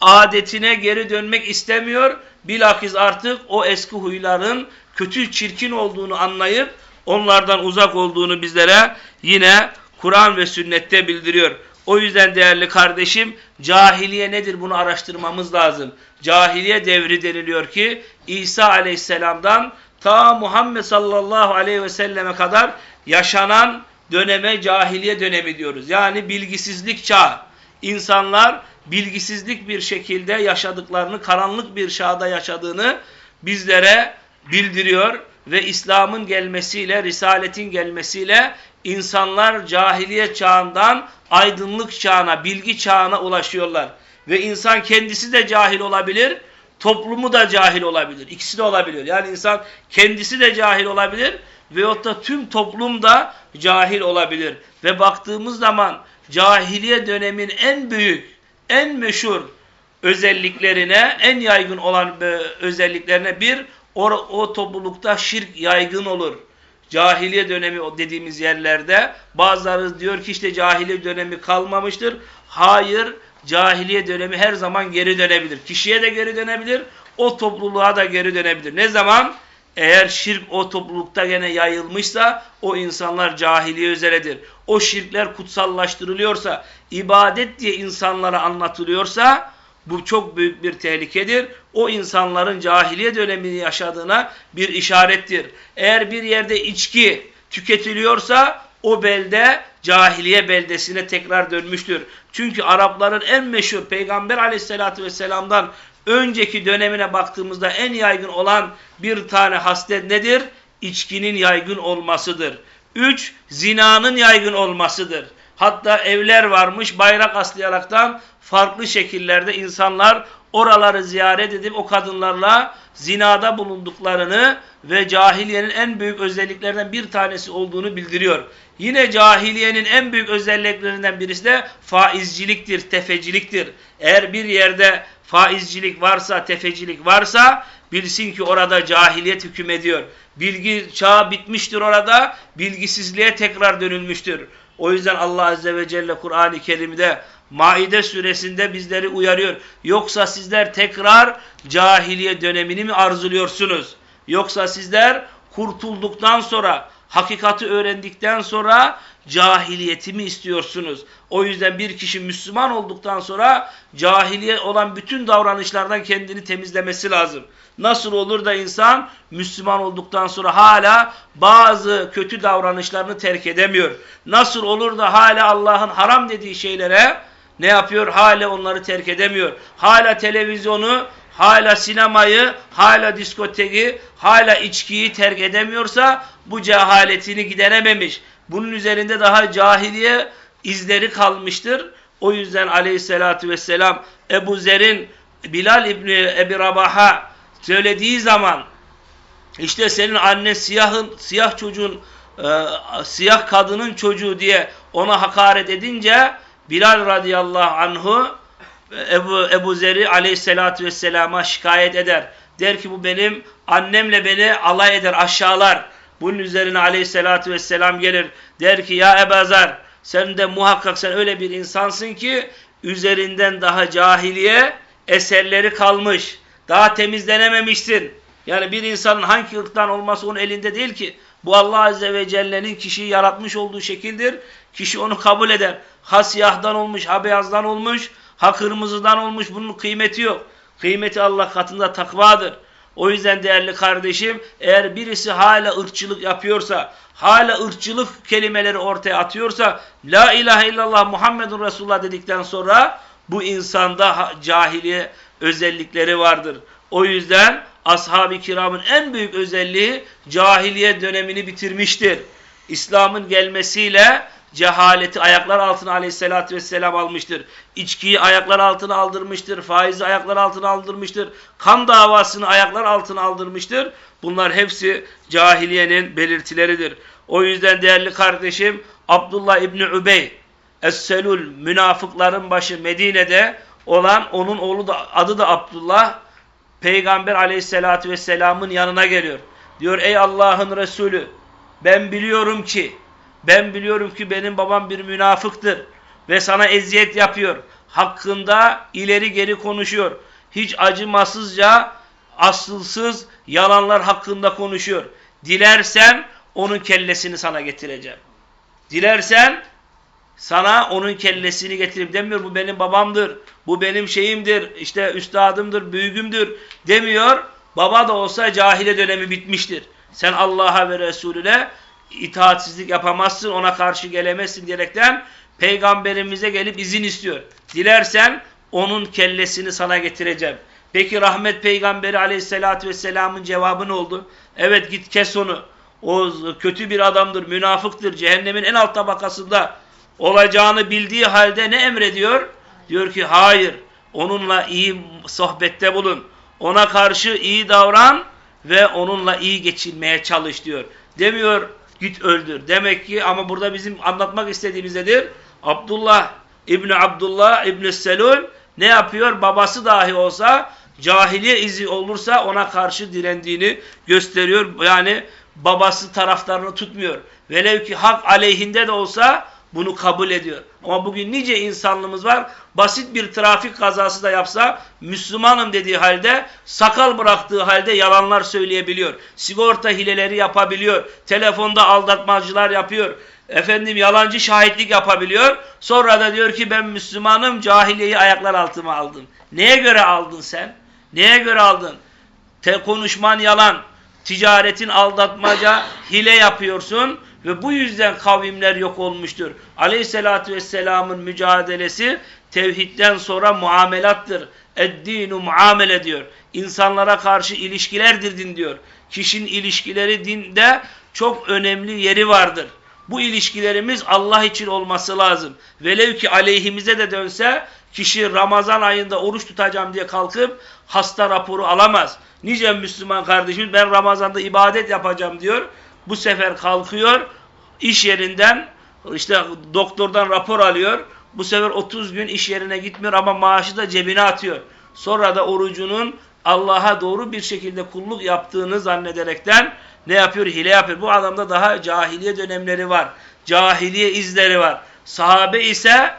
adetine geri dönmek istemiyor. Bilakis artık o eski huyların kötü çirkin olduğunu anlayıp onlardan uzak olduğunu bizlere yine Kur'an ve sünnette bildiriyor. O yüzden değerli kardeşim cahiliye nedir bunu araştırmamız lazım. Cahiliye devri deniliyor ki İsa aleyhisselamdan ta Muhammed sallallahu aleyhi ve selleme kadar yaşanan döneme cahiliye dönemi diyoruz. Yani bilgisizlik çağı. İnsanlar bilgisizlik bir şekilde yaşadıklarını, karanlık bir çağda yaşadığını bizlere bildiriyor ve İslam'ın gelmesiyle, Risaletin gelmesiyle insanlar cahiliye çağından aydınlık çağına, bilgi çağına ulaşıyorlar. Ve insan kendisi de cahil olabilir, toplumu da cahil olabilir. İkisi de olabiliyor. Yani insan kendisi de cahil olabilir veyahut da tüm toplum da cahil olabilir. Ve baktığımız zaman cahiliye dönemin en büyük, en meşhur özelliklerine, en yaygın olan e, özelliklerine bir, o, o toplulukta şirk yaygın olur. Cahiliye dönemi dediğimiz yerlerde bazıları diyor ki işte cahiliye dönemi kalmamıştır. Hayır, cahiliye dönemi her zaman geri dönebilir. Kişiye de geri dönebilir, o topluluğa da geri dönebilir. Ne zaman? Eğer şirk o toplulukta gene yayılmışsa o insanlar cahiliye üzeredir. O şirkler kutsallaştırılıyorsa, ibadet diye insanlara anlatılıyorsa bu çok büyük bir tehlikedir. O insanların cahiliye dönemini yaşadığına bir işarettir. Eğer bir yerde içki tüketiliyorsa o belde cahiliye beldesine tekrar dönmüştür. Çünkü Arapların en meşhur Peygamber aleyhissalatü vesselam'dan önceki dönemine baktığımızda en yaygın olan bir tane haslet nedir? İçkinin yaygın olmasıdır. Üç, zinanın yaygın olmasıdır. Hatta evler varmış bayrak aslayaraktan farklı şekillerde insanlar oraları ziyaret edip o kadınlarla zinada bulunduklarını ve cahiliyenin en büyük özelliklerinden bir tanesi olduğunu bildiriyor. Yine cahiliyenin en büyük özelliklerinden birisi de faizciliktir, tefeciliktir. Eğer bir yerde faizcilik varsa, tefecilik varsa bilsin ki orada cahiliyet hüküm ediyor. Bilgi çağı bitmiştir orada, bilgisizliğe tekrar dönülmüştür. O yüzden Allah Azze ve Celle Kur'an-ı Kerim'de Maide suresinde bizleri uyarıyor. Yoksa sizler tekrar cahiliye dönemini mi arzuluyorsunuz? Yoksa sizler kurtulduktan sonra, hakikati öğrendikten sonra cahiliyeti mi istiyorsunuz? O yüzden bir kişi Müslüman olduktan sonra cahiliye olan bütün davranışlardan kendini temizlemesi lazım. Nasıl olur da insan Müslüman olduktan sonra hala bazı kötü davranışlarını terk edemiyor? Nasıl olur da hala Allah'ın haram dediği şeylere ne yapıyor? Hala onları terk edemiyor. Hala televizyonu, hala sinemayı, hala diskoteki, hala içkiyi terk edemiyorsa bu cehaletini giderememiş. Bunun üzerinde daha cahiliye izleri kalmıştır. O yüzden aleyhissalatü vesselam Ebu Zer'in Bilal İbni Ebi Rabah'a söylediği zaman işte senin anne siyahın, siyah çocuğun, e, siyah kadının çocuğu diye ona hakaret edince Bilal radıyallahu anhu Ebu, Ebu Zer'i aleyhissalatü vesselama şikayet eder. Der ki bu benim annemle beni alay eder aşağılar. Bunun üzerine aleyhissalatü vesselam gelir. Der ki ya Ebu Zer sen de muhakkak sen öyle bir insansın ki üzerinden daha cahiliye eserleri kalmış. Daha temizlenememişsin. Yani bir insanın hangi ırktan olması onun elinde değil ki. Bu Allah Azze ve Celle'nin kişiyi yaratmış olduğu şekildir. Kişi onu kabul eder. Ha siyahdan olmuş, ha beyazdan olmuş, ha kırmızıdan olmuş. Bunun kıymeti yok. Kıymeti Allah katında takvadır. O yüzden değerli kardeşim eğer birisi hala ırkçılık yapıyorsa, hala ırkçılık kelimeleri ortaya atıyorsa La ilahe illallah Muhammedun Resulullah dedikten sonra bu insanda cahiliye özellikleri vardır. O yüzden ashab-ı kiramın en büyük özelliği cahiliye dönemini bitirmiştir. İslam'ın gelmesiyle cehaleti ayaklar altına aleyhissalatü vesselam almıştır. İçkiyi ayaklar altına aldırmıştır. Faizi ayaklar altına aldırmıştır. Kan davasını ayaklar altına aldırmıştır. Bunlar hepsi cahiliyenin belirtileridir. O yüzden değerli kardeşim Abdullah İbni Übey Es-Selul münafıkların başı Medine'de olan onun oğlu da adı da Abdullah Peygamber aleyhissalatü vesselamın yanına geliyor. Diyor ey Allah'ın Resulü ben biliyorum ki ben biliyorum ki benim babam bir münafıktır ve sana eziyet yapıyor. Hakkında ileri geri konuşuyor. Hiç acımasızca asılsız yalanlar hakkında konuşuyor. Dilersen onun kellesini sana getireceğim. Dilersen sana onun kellesini getirip demiyor bu benim babamdır, bu benim şeyimdir, işte üstadımdır, büyüğümdür demiyor. Baba da olsa cahile dönemi bitmiştir. Sen Allah'a ve Resulüne itaatsizlik yapamazsın, ona karşı gelemezsin diyerekten peygamberimize gelip izin istiyor. Dilersen onun kellesini sana getireceğim. Peki rahmet peygamberi aleyhissalatü vesselamın cevabı ne oldu? Evet git kes onu. O kötü bir adamdır, münafıktır, cehennemin en alt tabakasında olacağını bildiği halde ne emrediyor? Diyor ki hayır, onunla iyi sohbette bulun. Ona karşı iyi davran ve onunla iyi geçinmeye çalış diyor. Demiyor git öldür. Demek ki ama burada bizim anlatmak istediğimiz nedir? Abdullah İbni Abdullah İbni Selul ne yapıyor? Babası dahi olsa cahiliye izi olursa ona karşı direndiğini gösteriyor. Yani babası taraftarını tutmuyor. Velev ki hak aleyhinde de olsa bunu kabul ediyor. Ama bugün nice insanlığımız var. Basit bir trafik kazası da yapsa Müslümanım dediği halde sakal bıraktığı halde yalanlar söyleyebiliyor. Sigorta hileleri yapabiliyor. Telefonda aldatmacılar yapıyor. Efendim yalancı şahitlik yapabiliyor. Sonra da diyor ki ben Müslümanım cahiliyeyi ayaklar altıma aldım. Neye göre aldın sen? Neye göre aldın? Te konuşman yalan. Ticaretin aldatmaca, hile yapıyorsun ve bu yüzden kavimler yok olmuştur. Aleyhissalatü vesselamın mücadelesi tevhidden sonra muamelattır. Eddinu muamele diyor. İnsanlara karşı ilişkilerdir din diyor. Kişinin ilişkileri dinde çok önemli yeri vardır. Bu ilişkilerimiz Allah için olması lazım. Velev ki aleyhimize de dönse kişi Ramazan ayında oruç tutacağım diye kalkıp hasta raporu alamaz. Nice Müslüman kardeşimiz ben Ramazan'da ibadet yapacağım diyor. Bu sefer kalkıyor iş yerinden işte doktordan rapor alıyor. Bu sefer 30 gün iş yerine gitmiyor ama maaşı da cebine atıyor. Sonra da orucunun Allah'a doğru bir şekilde kulluk yaptığını zannederekten ne yapıyor? Hile yapıyor. Bu adamda daha cahiliye dönemleri var. Cahiliye izleri var. Sahabe ise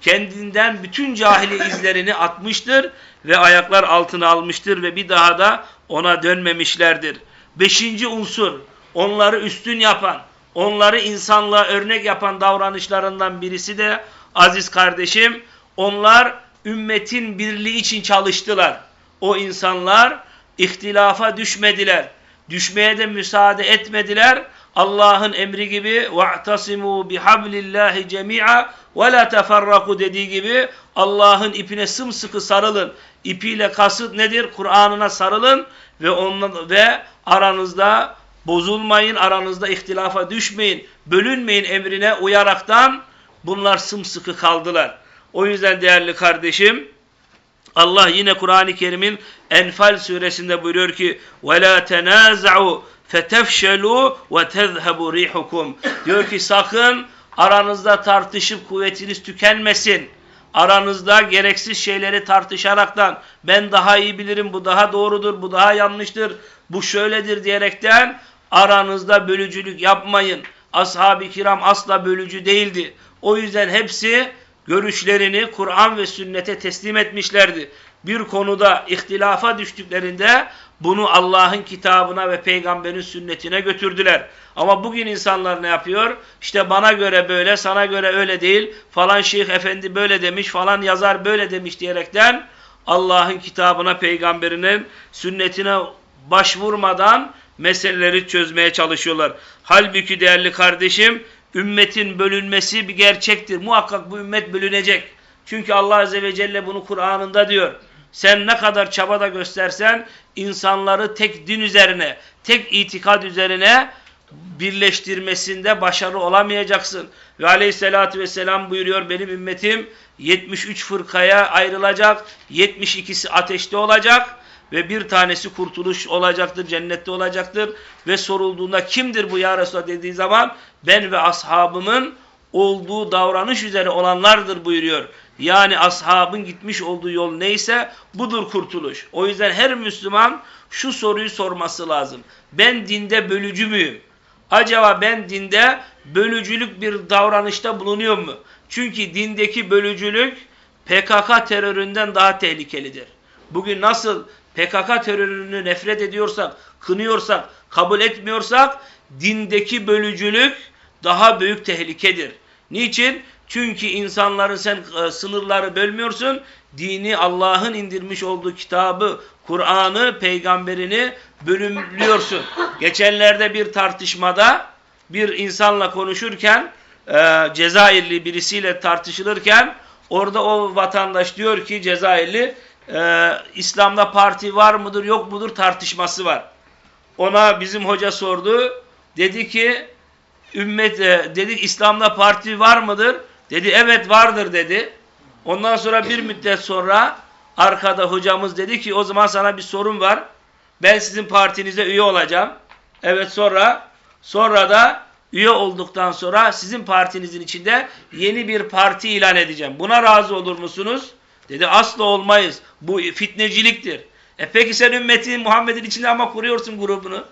kendinden bütün cahiliye izlerini atmıştır ve ayaklar altına almıştır ve bir daha da ona dönmemişlerdir. Beşinci unsur onları üstün yapan, onları insanlığa örnek yapan davranışlarından birisi de aziz kardeşim onlar ümmetin birliği için çalıştılar. O insanlar ihtilafa düşmediler. Düşmeye de müsaade etmediler. Allah'ın emri gibi va'tasimu bihablillahi cemi'a ve la teferraku dediği gibi Allah'ın ipine sımsıkı sarılın. İpiyle kasıt nedir? Kur'an'ına sarılın ve onunla ve aranızda bozulmayın, aranızda ihtilafa düşmeyin, bölünmeyin emrine uyaraktan bunlar sımsıkı kaldılar. O yüzden değerli kardeşim Allah yine Kur'an-ı Kerim'in Enfal suresinde buyuruyor ki وَلَا تَنَازَعُوا فَتَفْشَلُوا وَتَذْهَبُوا رِيحُكُمْ Diyor ki sakın aranızda tartışıp kuvvetiniz tükenmesin. Aranızda gereksiz şeyleri tartışaraktan ben daha iyi bilirim, bu daha doğrudur, bu daha yanlıştır, bu şöyledir diyerekten aranızda bölücülük yapmayın. Ashab-ı kiram asla bölücü değildi. O yüzden hepsi görüşlerini Kur'an ve sünnete teslim etmişlerdi. Bir konuda ihtilafa düştüklerinde bunu Allah'ın kitabına ve peygamberin sünnetine götürdüler. Ama bugün insanlar ne yapıyor? İşte bana göre böyle, sana göre öyle değil. Falan şeyh efendi böyle demiş, falan yazar böyle demiş diyerekten Allah'ın kitabına, peygamberinin sünnetine başvurmadan meseleleri çözmeye çalışıyorlar. Halbuki değerli kardeşim, ümmetin bölünmesi bir gerçektir. Muhakkak bu ümmet bölünecek. Çünkü Allah Azze ve Celle bunu Kur'an'ında diyor. Sen ne kadar çaba da göstersen insanları tek din üzerine, tek itikad üzerine birleştirmesinde başarı olamayacaksın. Ve aleyhissalatü vesselam buyuruyor benim ümmetim 73 fırkaya ayrılacak. 72'si ateşte olacak ve bir tanesi kurtuluş olacaktır, cennette olacaktır. Ve sorulduğunda kimdir bu ya Resulallah dediği zaman ben ve ashabımın olduğu davranış üzere olanlardır buyuruyor. Yani ashabın gitmiş olduğu yol neyse budur kurtuluş. O yüzden her Müslüman şu soruyu sorması lazım. Ben dinde bölücü müyüm? Acaba ben dinde bölücülük bir davranışta bulunuyor mu? Çünkü dindeki bölücülük PKK teröründen daha tehlikelidir. Bugün nasıl PKK terörünü nefret ediyorsak, kınıyorsak, kabul etmiyorsak dindeki bölücülük daha büyük tehlikedir. Niçin? Çünkü insanları sen e, sınırları bölmüyorsun. Dini Allah'ın indirmiş olduğu kitabı, Kur'an'ı, peygamberini bölümlüyorsun. Geçenlerde bir tartışmada bir insanla konuşurken e, Cezayirli birisiyle tartışılırken orada o vatandaş diyor ki Cezayirli e, İslam'da parti var mıdır yok mudur tartışması var. Ona bizim hoca sordu. Dedi ki ümmet e, dedi İslam'da parti var mıdır? Dedi evet vardır dedi. Ondan sonra bir müddet sonra arkada hocamız dedi ki o zaman sana bir sorun var. Ben sizin partinize üye olacağım. Evet sonra sonra da üye olduktan sonra sizin partinizin içinde yeni bir parti ilan edeceğim. Buna razı olur musunuz? Dedi asla olmayız. Bu fitneciliktir. E peki sen ümmeti Muhammed'in içinde ama kuruyorsun grubunu.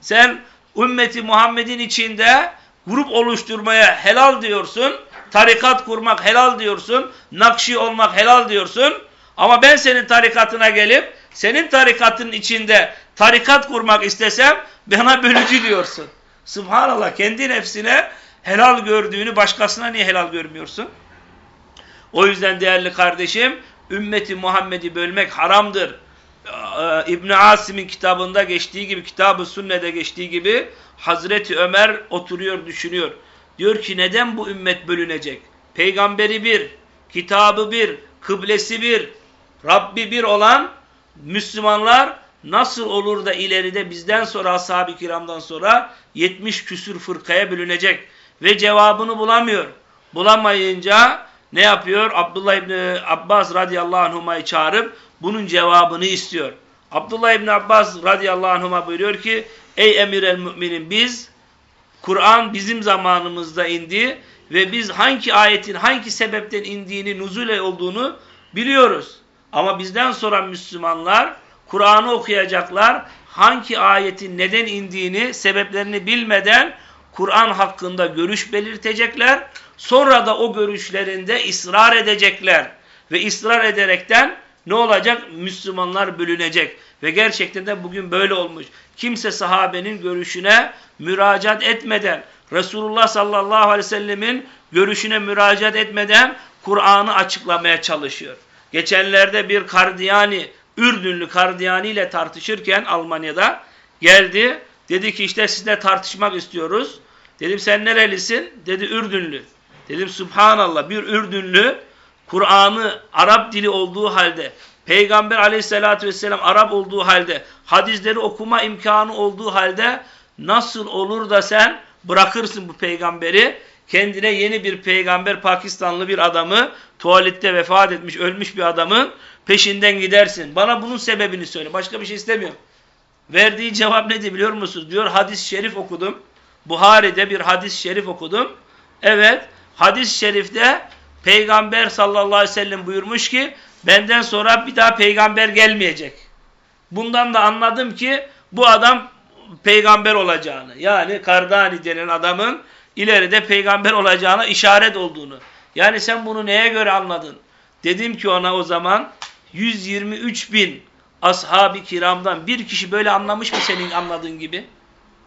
Sen ümmeti Muhammed'in içinde grup oluşturmaya helal diyorsun. Tarikat kurmak helal diyorsun. Nakşi olmak helal diyorsun. Ama ben senin tarikatına gelip senin tarikatın içinde tarikat kurmak istesem bana bölücü diyorsun. Subhanallah kendi nefsine helal gördüğünü başkasına niye helal görmüyorsun? O yüzden değerli kardeşim ümmeti Muhammed'i bölmek haramdır. Ee, İbn Asim'in kitabında geçtiği gibi, kitabı sünnede geçtiği gibi Hazreti Ömer oturuyor, düşünüyor. Diyor ki neden bu ümmet bölünecek? Peygamberi bir, kitabı bir, kıblesi bir, Rabbi bir olan Müslümanlar nasıl olur da ileride bizden sonra ashab-ı kiramdan sonra 70 küsür fırkaya bölünecek ve cevabını bulamıyor. Bulamayınca ne yapıyor? Abdullah İbni Abbas radıyallahu anhuma'yı çağırıp bunun cevabını istiyor. Abdullah İbni Abbas radıyallahu anhuma buyuruyor ki Ey emir el müminin biz Kur'an bizim zamanımızda indi ve biz hangi ayetin hangi sebepten indiğini nuzule olduğunu biliyoruz. Ama bizden sonra Müslümanlar Kur'an'ı okuyacaklar. Hangi ayetin neden indiğini, sebeplerini bilmeden Kur'an hakkında görüş belirtecekler. Sonra da o görüşlerinde ısrar edecekler. Ve ısrar ederekten ne olacak? Müslümanlar bölünecek. Ve gerçekten de bugün böyle olmuş. Kimse sahabenin görüşüne müracaat etmeden, Resulullah sallallahu aleyhi ve sellemin görüşüne müracaat etmeden Kur'an'ı açıklamaya çalışıyor. Geçenlerde bir Kardiyani, Ürdünlü Kardiyani ile tartışırken Almanya'da geldi. Dedi ki işte sizle tartışmak istiyoruz. Dedim sen nerelisin? Dedi Ürdünlü. Dedim subhanallah bir Ürdünlü Kur'an'ı Arap dili olduğu halde Peygamber aleyhissalatü vesselam Arap olduğu halde hadisleri okuma imkanı olduğu halde nasıl olur da sen bırakırsın bu peygamberi kendine yeni bir peygamber Pakistanlı bir adamı tuvalette vefat etmiş ölmüş bir adamın peşinden gidersin. Bana bunun sebebini söyle. Başka bir şey istemiyorum. Verdiği cevap nedir biliyor musunuz? Diyor hadis-i şerif okudum. Buhari'de bir hadis-i şerif okudum. Evet hadis-i şerifte peygamber sallallahu aleyhi ve sellem buyurmuş ki benden sonra bir daha peygamber gelmeyecek. Bundan da anladım ki bu adam peygamber olacağını yani Kardani denen adamın ileride peygamber olacağına işaret olduğunu. Yani sen bunu neye göre anladın? Dedim ki ona o zaman 123 bin ashab-ı kiramdan bir kişi böyle anlamış mı senin anladığın gibi?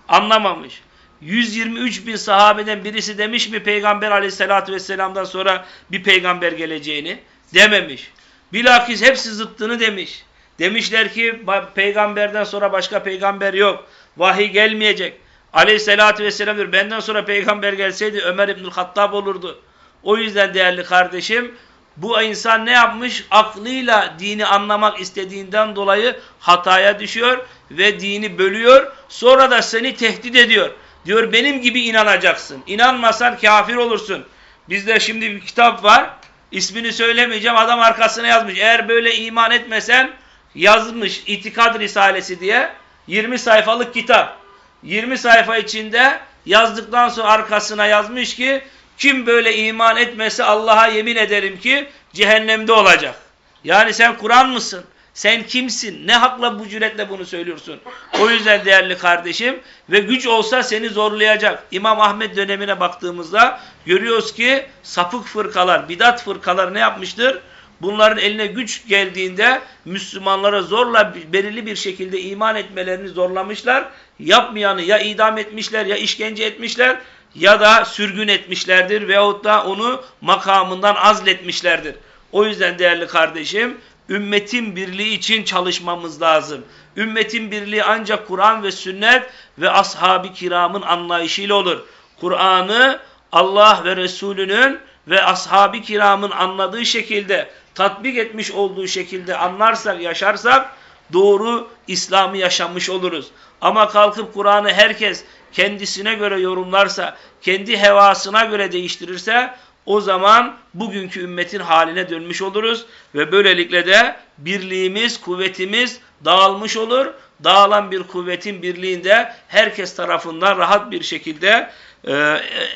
Anlamamış. 123 bin sahabeden birisi demiş mi peygamber aleyhissalatü vesselam'dan sonra bir peygamber geleceğini? Dememiş. Bilakis hepsi zıttını demiş. Demişler ki peygamberden sonra başka peygamber yok. Vahiy gelmeyecek. Aleyhissalatü vesselam diyor benden sonra peygamber gelseydi Ömer İbnül Hattab olurdu. O yüzden değerli kardeşim bu insan ne yapmış? Aklıyla dini anlamak istediğinden dolayı hataya düşüyor ve dini bölüyor. Sonra da seni tehdit ediyor. Diyor benim gibi inanacaksın. İnanmasan kafir olursun. Bizde şimdi bir kitap var. İsmini söylemeyeceğim. Adam arkasına yazmış. Eğer böyle iman etmesen yazmış itikad risalesi diye 20 sayfalık kitap. 20 sayfa içinde yazdıktan sonra arkasına yazmış ki kim böyle iman etmese Allah'a yemin ederim ki cehennemde olacak. Yani sen Kur'an mısın? Sen kimsin? Ne hakla bu cüretle bunu söylüyorsun? O yüzden değerli kardeşim ve güç olsa seni zorlayacak. İmam Ahmet dönemine baktığımızda görüyoruz ki sapık fırkalar, bidat fırkalar ne yapmıştır? Bunların eline güç geldiğinde Müslümanlara zorla belirli bir şekilde iman etmelerini zorlamışlar. Yapmayanı ya idam etmişler ya işkence etmişler ya da sürgün etmişlerdir veyahut da onu makamından azletmişlerdir. O yüzden değerli kardeşim ümmetin birliği için çalışmamız lazım. Ümmetin birliği ancak Kur'an ve sünnet ve ashab-ı kiramın anlayışıyla olur. Kur'an'ı Allah ve Resulünün ve ashab-ı kiramın anladığı şekilde, tatbik etmiş olduğu şekilde anlarsak, yaşarsak doğru İslam'ı yaşamış oluruz. Ama kalkıp Kur'an'ı herkes kendisine göre yorumlarsa, kendi hevasına göre değiştirirse o zaman bugünkü ümmetin haline dönmüş oluruz ve böylelikle de birliğimiz, kuvvetimiz dağılmış olur. Dağılan bir kuvvetin birliğinde herkes tarafından rahat bir şekilde e,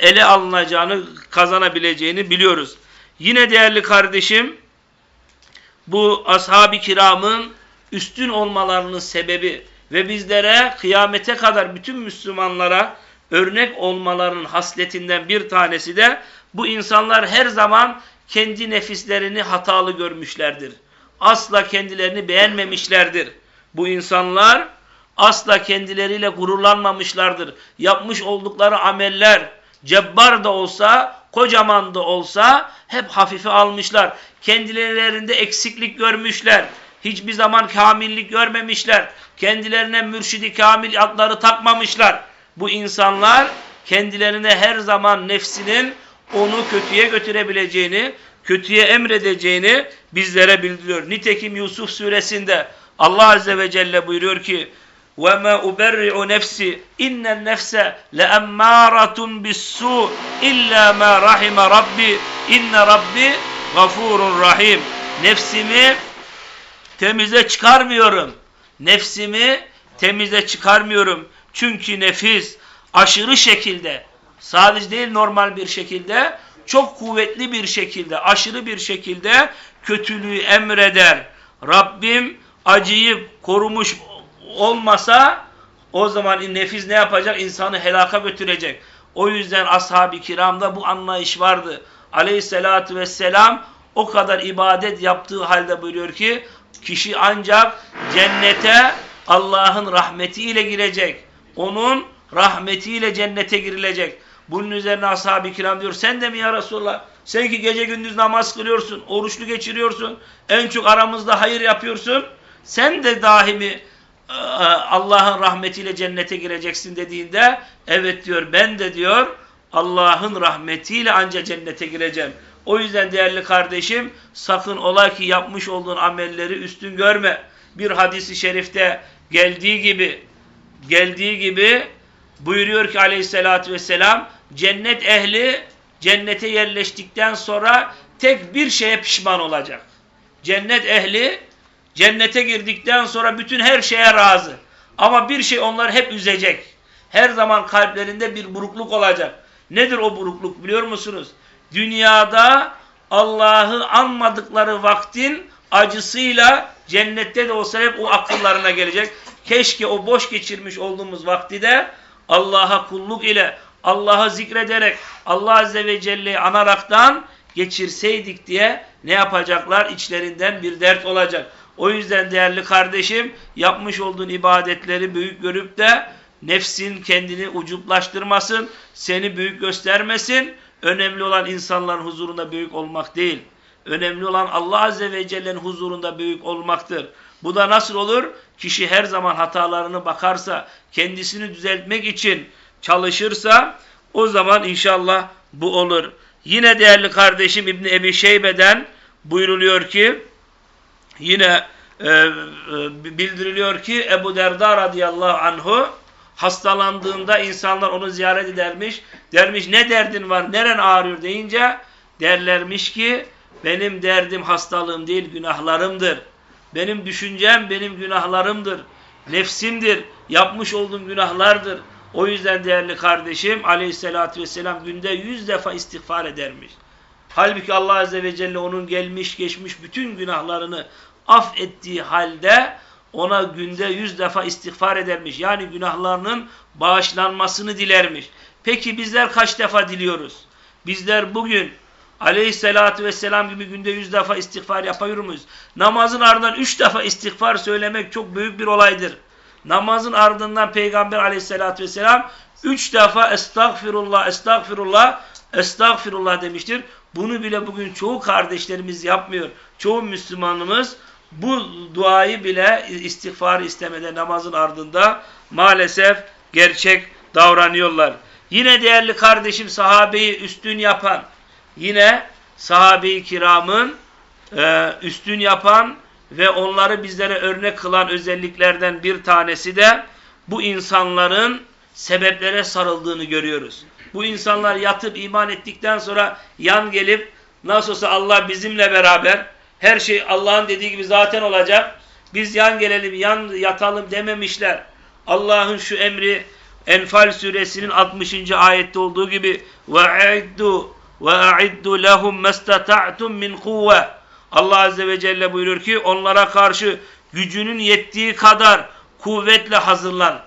ele alınacağını, kazanabileceğini biliyoruz. Yine değerli kardeşim, bu ashab-ı kiramın üstün olmalarının sebebi ve bizlere kıyamete kadar bütün Müslümanlara örnek olmalarının hasletinden bir tanesi de bu insanlar her zaman kendi nefislerini hatalı görmüşlerdir. Asla kendilerini beğenmemişlerdir. Bu insanlar asla kendileriyle gururlanmamışlardır. Yapmış oldukları ameller cebbar da olsa, kocaman da olsa hep hafife almışlar. Kendilerinde eksiklik görmüşler. Hiçbir zaman kamillik görmemişler. Kendilerine mürşidi kamil adları takmamışlar. Bu insanlar kendilerine her zaman nefsinin onu kötüye götürebileceğini, kötüye emredeceğini bizlere bildiriyor. Nitekim Yusuf suresinde Allah Azze ve Celle buyuruyor ki وَمَا أُبَرِّعُ نَفْسِ اِنَّ النَّفْسَ لَاَمَّارَةٌ بِالسُّوءِ اِلَّا مَا رَحِمَ رَبِّي اِنَّ رَبِّي غَفُورٌ rahim. Nefsimi temize çıkarmıyorum. Nefsimi temize çıkarmıyorum. Çünkü nefis aşırı şekilde sadece değil normal bir şekilde çok kuvvetli bir şekilde aşırı bir şekilde kötülüğü emreder. Rabbim acıyı korumuş olmasa o zaman nefis ne yapacak? İnsanı helaka götürecek. O yüzden ashab-ı kiramda bu anlayış vardı. Aleyhissalatü vesselam o kadar ibadet yaptığı halde buyuruyor ki kişi ancak cennete Allah'ın rahmetiyle girecek. Onun rahmetiyle cennete girilecek. Bunun üzerine ashab-ı kiram diyor sen de mi ya Resulallah? Sen ki gece gündüz namaz kılıyorsun, oruçlu geçiriyorsun, en çok aramızda hayır yapıyorsun. Sen de dahi mi e, Allah'ın rahmetiyle cennete gireceksin dediğinde evet diyor ben de diyor Allah'ın rahmetiyle ancak cennete gireceğim. O yüzden değerli kardeşim sakın ola ki yapmış olduğun amelleri üstün görme. Bir hadisi şerifte geldiği gibi geldiği gibi buyuruyor ki aleyhissalatü vesselam cennet ehli cennete yerleştikten sonra tek bir şeye pişman olacak. Cennet ehli cennete girdikten sonra bütün her şeye razı. Ama bir şey onları hep üzecek. Her zaman kalplerinde bir burukluk olacak. Nedir o burukluk biliyor musunuz? Dünyada Allah'ı anmadıkları vaktin acısıyla cennette de olsa hep o akıllarına gelecek. Keşke o boş geçirmiş olduğumuz vakti de Allah'a kulluk ile Allah'ı zikrederek Allah Azze ve Celle'yi anaraktan geçirseydik diye ne yapacaklar? İçlerinden bir dert olacak. O yüzden değerli kardeşim yapmış olduğun ibadetleri büyük görüp de nefsin kendini ucuplaştırmasın, seni büyük göstermesin. Önemli olan insanların huzurunda büyük olmak değil. Önemli olan Allah Azze ve Celle'nin huzurunda büyük olmaktır. Bu da nasıl olur? Kişi her zaman hatalarını bakarsa, kendisini düzeltmek için çalışırsa o zaman inşallah bu olur. Yine değerli kardeşim İbni Ebi Şeybe'den buyruluyor ki yine e, e, bildiriliyor ki Ebu Derda radıyallahu anhu hastalandığında insanlar onu ziyaret edermiş. Dermiş ne derdin var, neren ağrıyor deyince derlermiş ki benim derdim hastalığım değil günahlarımdır. Benim düşüncem benim günahlarımdır. Nefsimdir. Yapmış olduğum günahlardır. O yüzden değerli kardeşim aleyhissalatü vesselam günde yüz defa istiğfar edermiş. Halbuki Allah Azze ve Celle onun gelmiş geçmiş bütün günahlarını affettiği halde ona günde yüz defa istiğfar edermiş. Yani günahlarının bağışlanmasını dilermiş. Peki bizler kaç defa diliyoruz? Bizler bugün aleyhissalatü vesselam gibi günde yüz defa istiğfar yapıyor muyuz? Namazın ardından üç defa istiğfar söylemek çok büyük bir olaydır. Namazın ardından Peygamber aleyhissalatü vesselam üç defa estağfirullah, estağfirullah, estağfirullah demiştir. Bunu bile bugün çoğu kardeşlerimiz yapmıyor. Çoğu Müslümanımız bu duayı bile istiğfar istemede namazın ardında maalesef gerçek davranıyorlar. Yine değerli kardeşim sahabeyi üstün yapan, yine sahabe-i kiramın e, üstün yapan ve onları bizlere örnek kılan özelliklerden bir tanesi de bu insanların sebeplere sarıldığını görüyoruz. Bu insanlar yatıp iman ettikten sonra yan gelip nasıl olsa Allah bizimle beraber her şey Allah'ın dediği gibi zaten olacak. Biz yan gelelim, yan yatalım dememişler. Allah'ın şu emri Enfal suresinin 60. ayette olduğu gibi وَاَعِدُّ وَاَعِدُّ لَهُمْ مَسْتَطَعْتُمْ مِنْ قُوَّةِ Allah Azze ve Celle buyurur ki onlara karşı gücünün yettiği kadar kuvvetle hazırlan.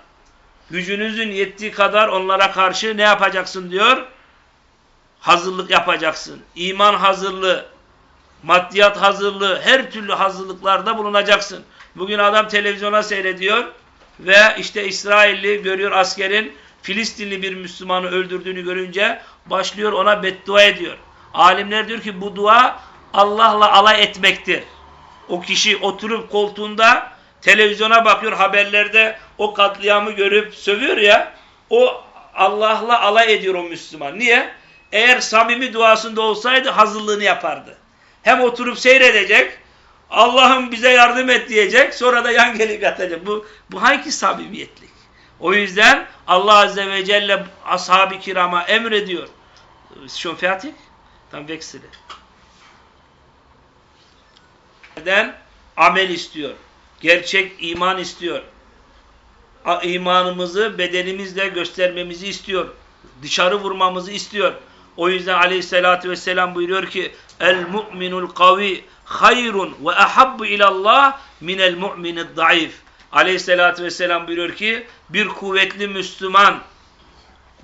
Gücünüzün yettiği kadar onlara karşı ne yapacaksın diyor? Hazırlık yapacaksın. İman hazırlığı, maddiyat hazırlığı, her türlü hazırlıklarda bulunacaksın. Bugün adam televizyona seyrediyor ve işte İsrailli görüyor askerin Filistinli bir Müslümanı öldürdüğünü görünce başlıyor ona beddua ediyor. Alimler diyor ki bu dua Allah'la alay etmektir. O kişi oturup koltuğunda televizyona bakıyor haberlerde o katliamı görüp sövüyor ya o Allah'la alay ediyor o Müslüman. Niye? Eğer samimi duasında olsaydı hazırlığını yapardı. Hem oturup seyredecek Allah'ım bize yardım et diyecek sonra da yan gelip yatacak. Bu, bu hangi samimiyetlik? O yüzden Allah Azze ve Celle ashab-ı kirama emrediyor. Schon fertig? Tam wechsle. Amel istiyor. Gerçek iman istiyor. İmanımızı bedenimizle göstermemizi istiyor. Dışarı vurmamızı istiyor. O yüzden aleyhissalatü vesselam buyuruyor ki el mu'minul kavi hayrun ve ahabbu ilallah minel mu'minid zayıf. Aleyhissalatü vesselam buyuruyor ki bir kuvvetli Müslüman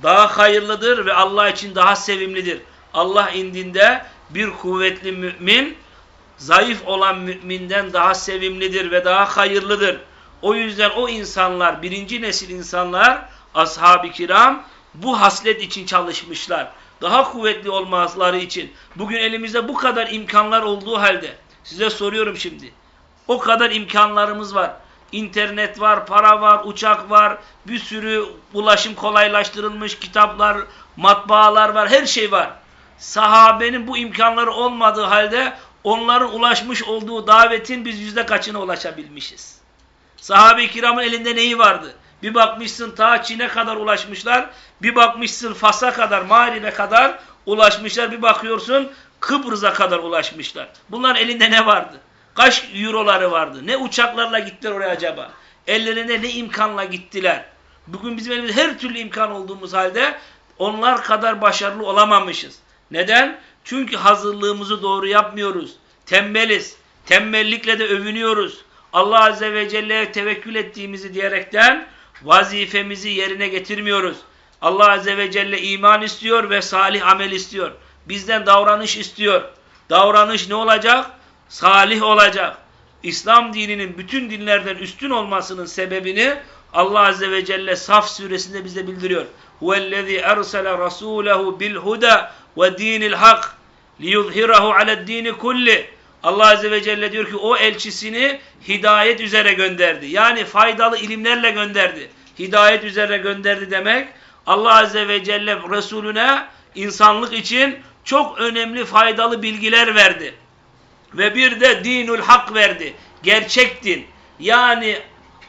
daha hayırlıdır ve Allah için daha sevimlidir. Allah indinde bir kuvvetli mümin zayıf olan müminden daha sevimlidir ve daha hayırlıdır. O yüzden o insanlar, birinci nesil insanlar, ashab-ı kiram bu haslet için çalışmışlar. Daha kuvvetli olmazları için. Bugün elimizde bu kadar imkanlar olduğu halde, size soruyorum şimdi. O kadar imkanlarımız var. İnternet var, para var, uçak var, bir sürü ulaşım kolaylaştırılmış kitaplar, matbaalar var, her şey var. Sahabenin bu imkanları olmadığı halde onların ulaşmış olduğu davetin biz yüzde kaçına ulaşabilmişiz. Sahabe-i kiramın elinde neyi vardı? Bir bakmışsın ta Çin'e kadar ulaşmışlar. Bir bakmışsın Fas'a kadar, Mağrib'e kadar ulaşmışlar. Bir bakıyorsun Kıbrıs'a kadar ulaşmışlar. Bunların elinde ne vardı? Kaç euroları vardı? Ne uçaklarla gittiler oraya acaba? Ellerinde ne imkanla gittiler? Bugün bizim elimizde her türlü imkan olduğumuz halde onlar kadar başarılı olamamışız. Neden? Çünkü hazırlığımızı doğru yapmıyoruz. Tembeliz. Tembellikle de övünüyoruz. Allah Azze ve Celle'ye tevekkül ettiğimizi diyerekten vazifemizi yerine getirmiyoruz. Allah Azze ve Celle iman istiyor ve salih amel istiyor. Bizden davranış istiyor. Davranış ne olacak? Salih olacak. İslam dininin bütün dinlerden üstün olmasının sebebini Allah Azze ve Celle Saf suresinde bize bildiriyor. Huvellezî ersele rasûlehu bil ve dinil hak liyuzhirahu ale'd-dini kulli. Allah Azze ve Celle diyor ki o elçisini hidayet üzere gönderdi. Yani faydalı ilimlerle gönderdi. Hidayet üzere gönderdi demek Allah Azze ve Celle Resulüne insanlık için çok önemli faydalı bilgiler verdi. Ve bir de dinul hak verdi. Gerçek din. Yani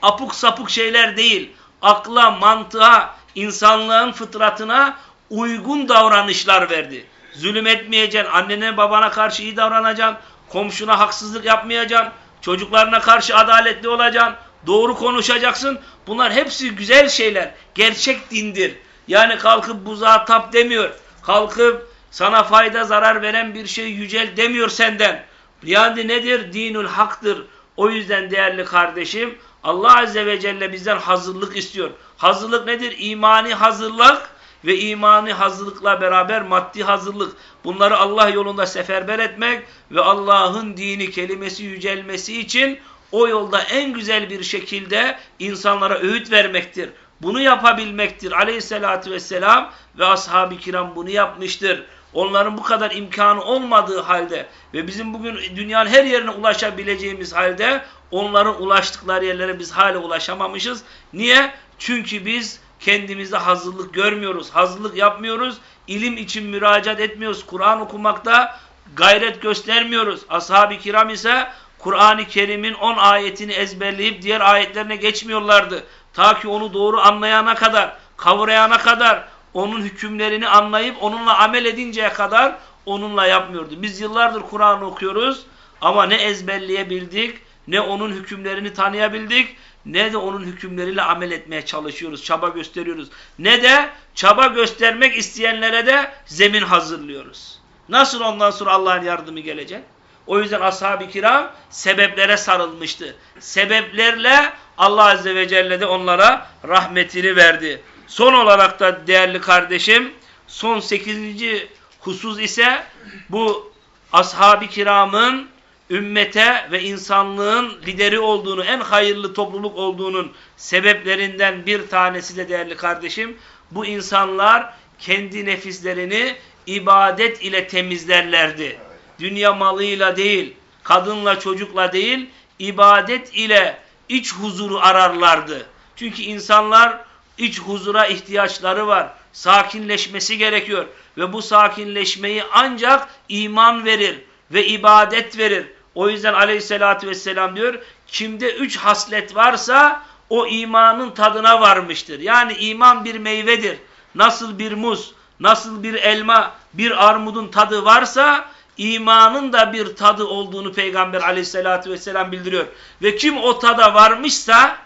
apuk sapuk şeyler değil. akla, mantığa, insanlığın fıtratına uygun davranışlar verdi. Zulüm etmeyeceksin, annene babana karşı iyi davranacaksın, komşuna haksızlık yapmayacaksın, çocuklarına karşı adaletli olacaksın, doğru konuşacaksın. Bunlar hepsi güzel şeyler. Gerçek dindir. Yani kalkıp buzağa tap demiyor. Kalkıp sana fayda zarar veren bir şey yücel demiyor senden. Yani nedir? Dinül haktır. O yüzden değerli kardeşim Allah Azze ve Celle bizden hazırlık istiyor. Hazırlık nedir? İmani hazırlık ve imani hazırlıkla beraber maddi hazırlık. Bunları Allah yolunda seferber etmek ve Allah'ın dini kelimesi yücelmesi için o yolda en güzel bir şekilde insanlara öğüt vermektir. Bunu yapabilmektir. Aleyhissalatü vesselam ve ashab-ı kiram bunu yapmıştır. Onların bu kadar imkanı olmadığı halde ve bizim bugün dünyanın her yerine ulaşabileceğimiz halde onların ulaştıkları yerlere biz hala ulaşamamışız. Niye? Çünkü biz kendimizde hazırlık görmüyoruz, hazırlık yapmıyoruz, ilim için müracaat etmiyoruz, Kur'an okumakta gayret göstermiyoruz. Ashab-ı kiram ise Kur'an-ı Kerim'in 10 ayetini ezberleyip diğer ayetlerine geçmiyorlardı. Ta ki onu doğru anlayana kadar, kavrayana kadar, onun hükümlerini anlayıp onunla amel edinceye kadar onunla yapmıyordu. Biz yıllardır Kur'an okuyoruz ama ne ezberleyebildik, ne onun hükümlerini tanıyabildik, ne de onun hükümleriyle amel etmeye çalışıyoruz, çaba gösteriyoruz. Ne de çaba göstermek isteyenlere de zemin hazırlıyoruz. Nasıl ondan sonra Allah'ın yardımı gelecek? O yüzden ashab-ı kiram sebeplere sarılmıştı. Sebeplerle Allah Azze ve Celle de onlara rahmetini verdi. Son olarak da değerli kardeşim, son sekizinci husus ise bu ashab-ı kiramın ümmete ve insanlığın lideri olduğunu, en hayırlı topluluk olduğunun sebeplerinden bir tanesi de değerli kardeşim, bu insanlar kendi nefislerini ibadet ile temizlerlerdi. Dünya malıyla değil, kadınla çocukla değil, ibadet ile iç huzuru ararlardı. Çünkü insanlar iç huzura ihtiyaçları var. Sakinleşmesi gerekiyor. Ve bu sakinleşmeyi ancak iman verir ve ibadet verir. O yüzden aleyhissalatü vesselam diyor, kimde üç haslet varsa o imanın tadına varmıştır. Yani iman bir meyvedir. Nasıl bir muz, nasıl bir elma, bir armudun tadı varsa imanın da bir tadı olduğunu Peygamber aleyhissalatü vesselam bildiriyor. Ve kim o tada varmışsa,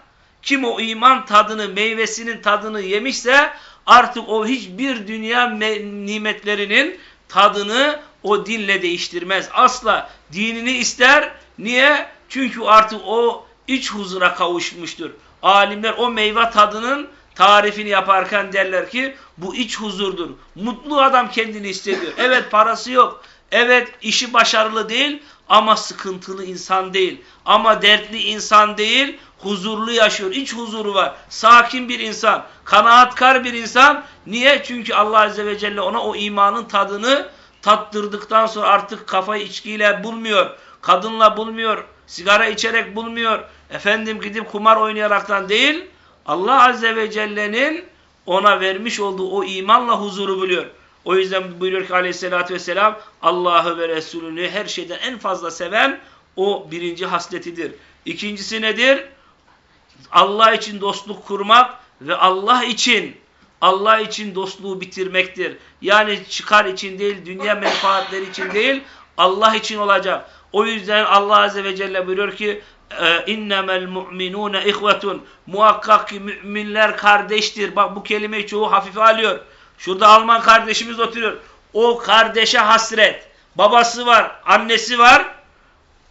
kim o iman tadını, meyvesinin tadını yemişse artık o hiçbir dünya nimetlerinin tadını o dinle değiştirmez. Asla dinini ister. Niye? Çünkü artık o iç huzura kavuşmuştur. Alimler o meyve tadının tarifini yaparken derler ki bu iç huzurdur. Mutlu adam kendini hissediyor. Evet parası yok. Evet işi başarılı değil ama sıkıntılı insan değil. Ama dertli insan değil, huzurlu yaşıyor. İç huzuru var. Sakin bir insan, kanaatkar bir insan. Niye? Çünkü Allah Azze ve Celle ona o imanın tadını tattırdıktan sonra artık kafayı içkiyle bulmuyor. Kadınla bulmuyor. Sigara içerek bulmuyor. Efendim gidip kumar oynayaraktan değil. Allah Azze ve Celle'nin ona vermiş olduğu o imanla huzuru buluyor. O yüzden buyuruyor ki aleyhissalatü vesselam Allah'ı ve Resulünü her şeyden en fazla seven o birinci hasletidir. İkincisi nedir? Allah için dostluk kurmak ve Allah için Allah için dostluğu bitirmektir. Yani çıkar için değil, dünya menfaatleri için değil, Allah için olacak. O yüzden Allah Azze ve Celle buyuruyor ki innemel mu'minune ihvetun muhakkak ki müminler kardeştir. Bak bu kelimeyi çoğu hafife alıyor. Şurada Alman kardeşimiz oturuyor. O kardeşe hasret. Babası var, annesi var,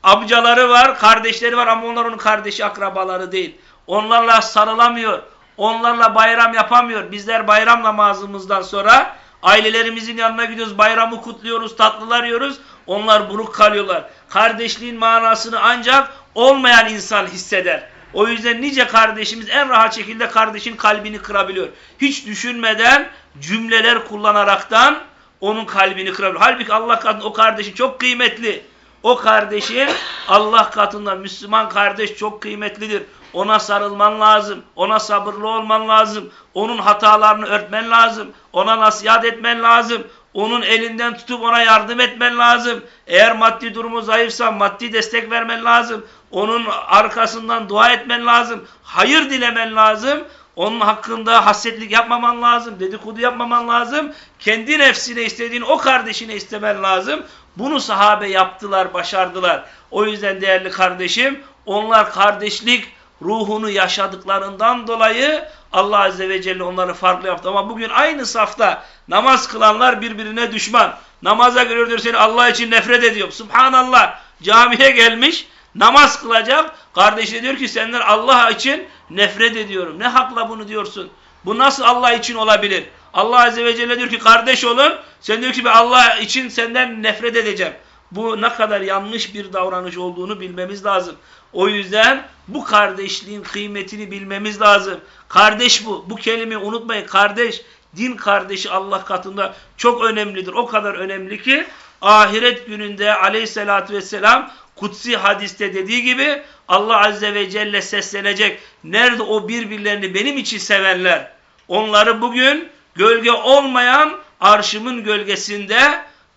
amcaları var, kardeşleri var ama onlar onun kardeşi, akrabaları değil. Onlarla sarılamıyor. Onlarla bayram yapamıyor. Bizler bayram namazımızdan sonra ailelerimizin yanına gidiyoruz, bayramı kutluyoruz, tatlılar yiyoruz. Onlar buruk kalıyorlar. Kardeşliğin manasını ancak olmayan insan hisseder. O yüzden nice kardeşimiz en rahat şekilde kardeşin kalbini kırabiliyor. Hiç düşünmeden cümleler kullanaraktan onun kalbini kırabiliyor. Halbuki Allah katında o kardeşin çok kıymetli. O kardeşin Allah katında Müslüman kardeş çok kıymetlidir. Ona sarılman lazım. Ona sabırlı olman lazım. Onun hatalarını örtmen lazım. Ona nasihat etmen lazım. Onun elinden tutup ona yardım etmen lazım. Eğer maddi durumu zayıfsa maddi destek vermen lazım. Onun arkasından dua etmen lazım. Hayır dilemen lazım. Onun hakkında hasretlik yapmaman lazım, dedikodu yapmaman lazım. Kendi nefsine istediğin o kardeşine istemen lazım. Bunu sahabe yaptılar, başardılar. O yüzden değerli kardeşim, onlar kardeşlik ruhunu yaşadıklarından dolayı Allah Azze ve Celle onları farklı yaptı. Ama bugün aynı safta namaz kılanlar birbirine düşman. Namaza diyor seni Allah için nefret ediyor. Subhanallah camiye gelmiş namaz kılacak. Kardeşi diyor ki senden Allah için nefret ediyorum. Ne hakla bunu diyorsun? Bu nasıl Allah için olabilir? Allah Azze ve Celle diyor ki kardeş olun. Sen diyor ki ben Allah için senden nefret edeceğim. Bu ne kadar yanlış bir davranış olduğunu bilmemiz lazım. O yüzden bu kardeşliğin kıymetini bilmemiz lazım. Kardeş bu. Bu kelimeyi unutmayın. Kardeş, din kardeşi Allah katında çok önemlidir. O kadar önemli ki ahiret gününde aleyhissalatü vesselam kutsi hadiste dediği gibi Allah azze ve celle seslenecek. Nerede o birbirlerini benim için sevenler? Onları bugün gölge olmayan arşımın gölgesinde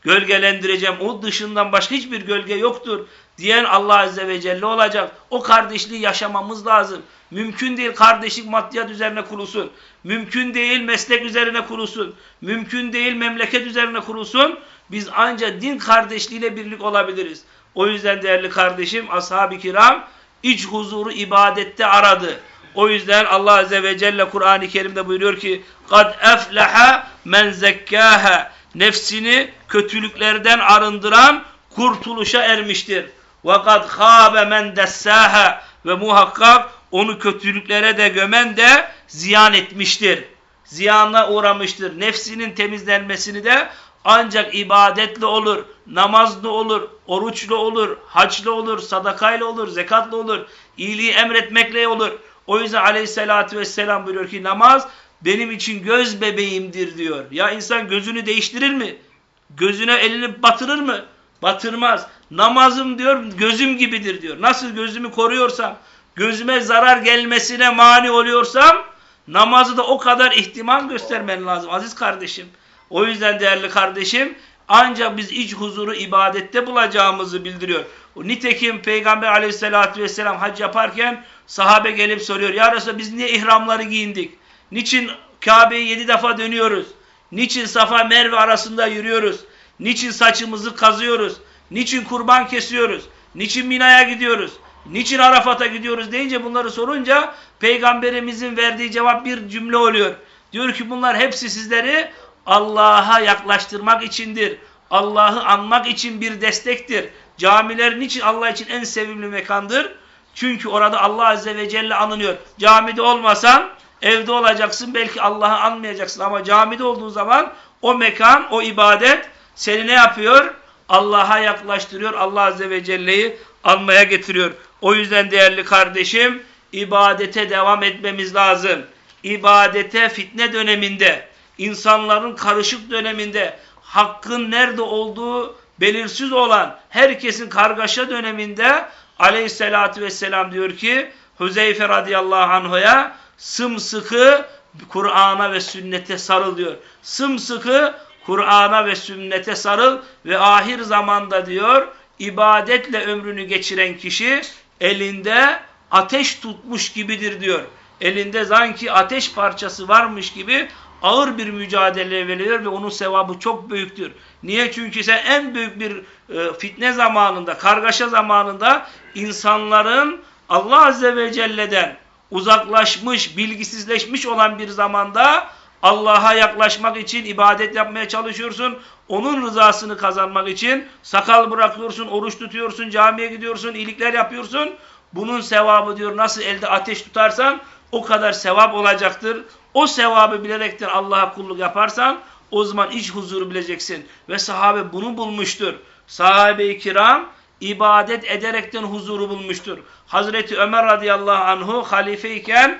gölgelendireceğim. O dışından başka hiçbir gölge yoktur diyen Allah Azze ve Celle olacak. O kardeşliği yaşamamız lazım. Mümkün değil kardeşlik maddiyat üzerine kurulsun. Mümkün değil meslek üzerine kurulsun. Mümkün değil memleket üzerine kurulsun. Biz ancak din kardeşliğiyle birlik olabiliriz. O yüzden değerli kardeşim ashab-ı kiram iç huzuru ibadette aradı. O yüzden Allah Azze ve Celle Kur'an-ı Kerim'de buyuruyor ki قَدْ اَفْلَحَ مَنْ زَكَّاهَا Nefsini kötülüklerden arındıran kurtuluşa ermiştir. وَقَدْ خَابَ مَنْ دَسَّاهَا Ve muhakkak onu kötülüklere de gömen de ziyan etmiştir. Ziyana uğramıştır. Nefsinin temizlenmesini de ancak ibadetle olur, namazlı olur, oruçlu olur, haçlı olur, sadakayla olur, zekatla olur, iyiliği emretmekle olur. O yüzden aleyhissalatü vesselam buyuruyor ki namaz benim için göz bebeğimdir diyor. Ya insan gözünü değiştirir mi? Gözüne elini batırır mı? Batırmaz. Namazım diyor gözüm gibidir diyor. Nasıl gözümü koruyorsam, gözüme zarar gelmesine mani oluyorsam namazı da o kadar ihtimam göstermen lazım aziz kardeşim. O yüzden değerli kardeşim ancak biz iç huzuru ibadette bulacağımızı bildiriyor. Nitekim Peygamber aleyhissalatü vesselam hac yaparken sahabe gelip soruyor. Ya Resulallah biz niye ihramları giyindik? Niçin Kabe'yi yedi defa dönüyoruz? Niçin Safa Merve arasında yürüyoruz? Niçin saçımızı kazıyoruz? Niçin kurban kesiyoruz? Niçin Mina'ya gidiyoruz? Niçin Arafat'a gidiyoruz deyince bunları sorunca Peygamberimizin verdiği cevap bir cümle oluyor. Diyor ki bunlar hepsi sizleri Allah'a yaklaştırmak içindir. Allah'ı anmak için bir destektir. Camiler niçin Allah için en sevimli mekandır? Çünkü orada Allah Azze ve Celle anılıyor. Camide olmasan evde olacaksın belki Allah'ı anmayacaksın ama camide olduğun zaman o mekan, o ibadet seni ne yapıyor? Allah'a yaklaştırıyor. Allah Azze ve Celle'yi anmaya getiriyor. O yüzden değerli kardeşim ibadete devam etmemiz lazım. İbadete fitne döneminde, insanların karışık döneminde, hakkın nerede olduğu belirsiz olan herkesin kargaşa döneminde aleyhissalatü vesselam diyor ki Hüzeyfe radıyallahu anh'a sımsıkı Kur'an'a ve sünnete sarıl diyor. Sımsıkı Kur'an'a ve sünnete sarıl ve ahir zamanda diyor ibadetle ömrünü geçiren kişi elinde ateş tutmuş gibidir diyor. Elinde sanki ateş parçası varmış gibi ağır bir mücadele veriyor ve onun sevabı çok büyüktür. Niye? Çünkü sen en büyük bir e, fitne zamanında, kargaşa zamanında insanların Allah Azze ve Celle'den uzaklaşmış, bilgisizleşmiş olan bir zamanda Allah'a yaklaşmak için ibadet yapmaya çalışıyorsun. Onun rızasını kazanmak için sakal bırakıyorsun, oruç tutuyorsun, camiye gidiyorsun, iyilikler yapıyorsun. Bunun sevabı diyor nasıl elde ateş tutarsan o kadar sevap olacaktır. O sevabı bilerekten Allah'a kulluk yaparsan o zaman iç huzuru bileceksin. Ve sahabe bunu bulmuştur. Sahabe-i kiram ibadet ederekten huzuru bulmuştur. Hazreti Ömer radıyallahu anhu halifeyken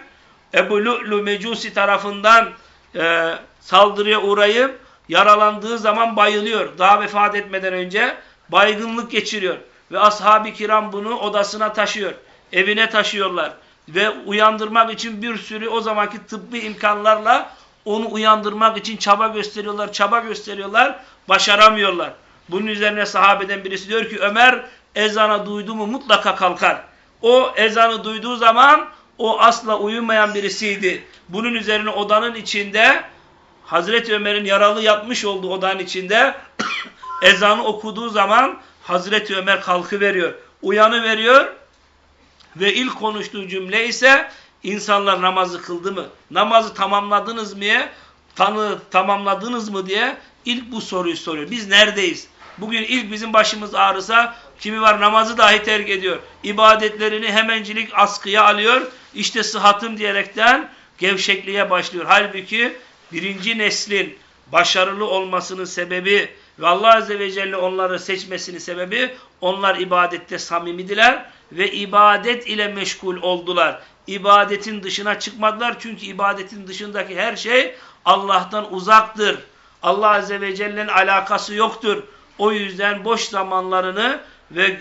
Ebu Lu'lu Mecusi tarafından e, saldırıya uğrayıp yaralandığı zaman bayılıyor. Daha vefat etmeden önce baygınlık geçiriyor. Ve ashab-ı kiram bunu odasına taşıyor. Evine taşıyorlar. Ve uyandırmak için bir sürü o zamanki tıbbi imkanlarla onu uyandırmak için çaba gösteriyorlar, çaba gösteriyorlar, başaramıyorlar. Bunun üzerine sahabeden birisi diyor ki Ömer ezana duydu mu mutlaka kalkar. O ezanı duyduğu zaman O asla uyumayan birisiydi. Bunun üzerine odanın içinde Hazreti Ömer'in yaralı yatmış olduğu odanın içinde ezanı okuduğu zaman Hazreti Ömer kalkıveriyor. Uyanı veriyor ve ilk konuştuğu cümle ise insanlar namazı kıldı mı? Namazı tamamladınız mı? Tanı tamamladınız mı diye ilk bu soruyu soruyor. Biz neredeyiz? Bugün ilk bizim başımız ağrısa kimi var namazı dahi terk ediyor. İbadetlerini hemencilik askıya alıyor. İşte sıhhatım diyerekten gevşekliğe başlıyor. Halbuki birinci neslin başarılı olmasının sebebi ve Allah Azze ve Celle onları seçmesinin sebebi onlar ibadette samimidiler ve ibadet ile meşgul oldular. İbadetin dışına çıkmadılar çünkü ibadetin dışındaki her şey Allah'tan uzaktır. Allah Azze ve Celle'nin alakası yoktur. O yüzden boş zamanlarını ve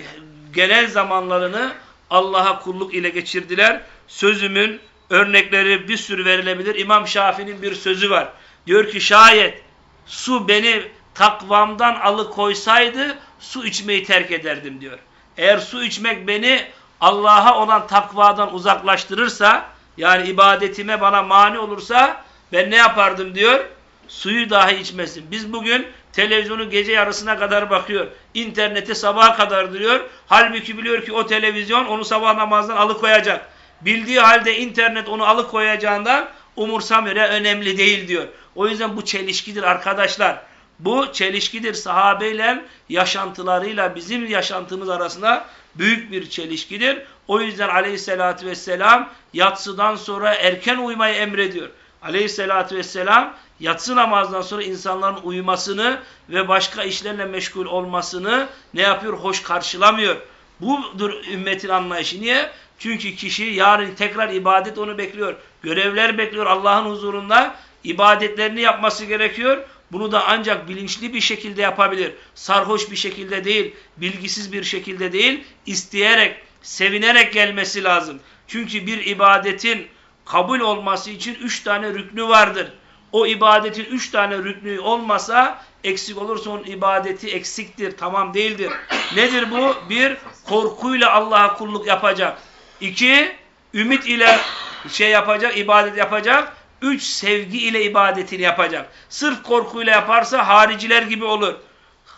genel zamanlarını Allah'a kulluk ile geçirdiler. Sözümün örnekleri bir sürü verilebilir. İmam Şafii'nin bir sözü var. Diyor ki şayet su beni takvamdan alıkoysaydı su içmeyi terk ederdim diyor. Eğer su içmek beni Allah'a olan takvadan uzaklaştırırsa yani ibadetime bana mani olursa ben ne yapardım diyor? Suyu dahi içmesin. Biz bugün televizyonu gece yarısına kadar bakıyor. İnterneti sabaha kadar duruyor. Halbuki biliyor ki o televizyon onu sabah namazdan alıkoyacak. Bildiği halde internet onu alıkoyacağından umursamıyor. Önemli değil diyor. O yüzden bu çelişkidir arkadaşlar. Bu çelişkidir sahabeyle yaşantılarıyla bizim yaşantımız arasında büyük bir çelişkidir. O yüzden aleyhissalatü vesselam yatsıdan sonra erken uyumayı emrediyor. Aleyhissalatü vesselam yatsı namazdan sonra insanların uyumasını ve başka işlerle meşgul olmasını ne yapıyor? Hoş karşılamıyor. Budur ümmetin anlayışı. Niye? Çünkü kişi yarın tekrar ibadet onu bekliyor. Görevler bekliyor Allah'ın huzurunda. ibadetlerini yapması gerekiyor. Bunu da ancak bilinçli bir şekilde yapabilir. Sarhoş bir şekilde değil, bilgisiz bir şekilde değil, isteyerek, sevinerek gelmesi lazım. Çünkü bir ibadetin kabul olması için üç tane rüknü vardır. O ibadetin üç tane rüknü olmasa, eksik olursa onun ibadeti eksiktir, tamam değildir. Nedir bu? Bir, korkuyla Allah'a kulluk yapacak. İki, ümit ile şey yapacak, ibadet yapacak. Üç, sevgi ile ibadetini yapacak. Sırf korkuyla yaparsa hariciler gibi olur.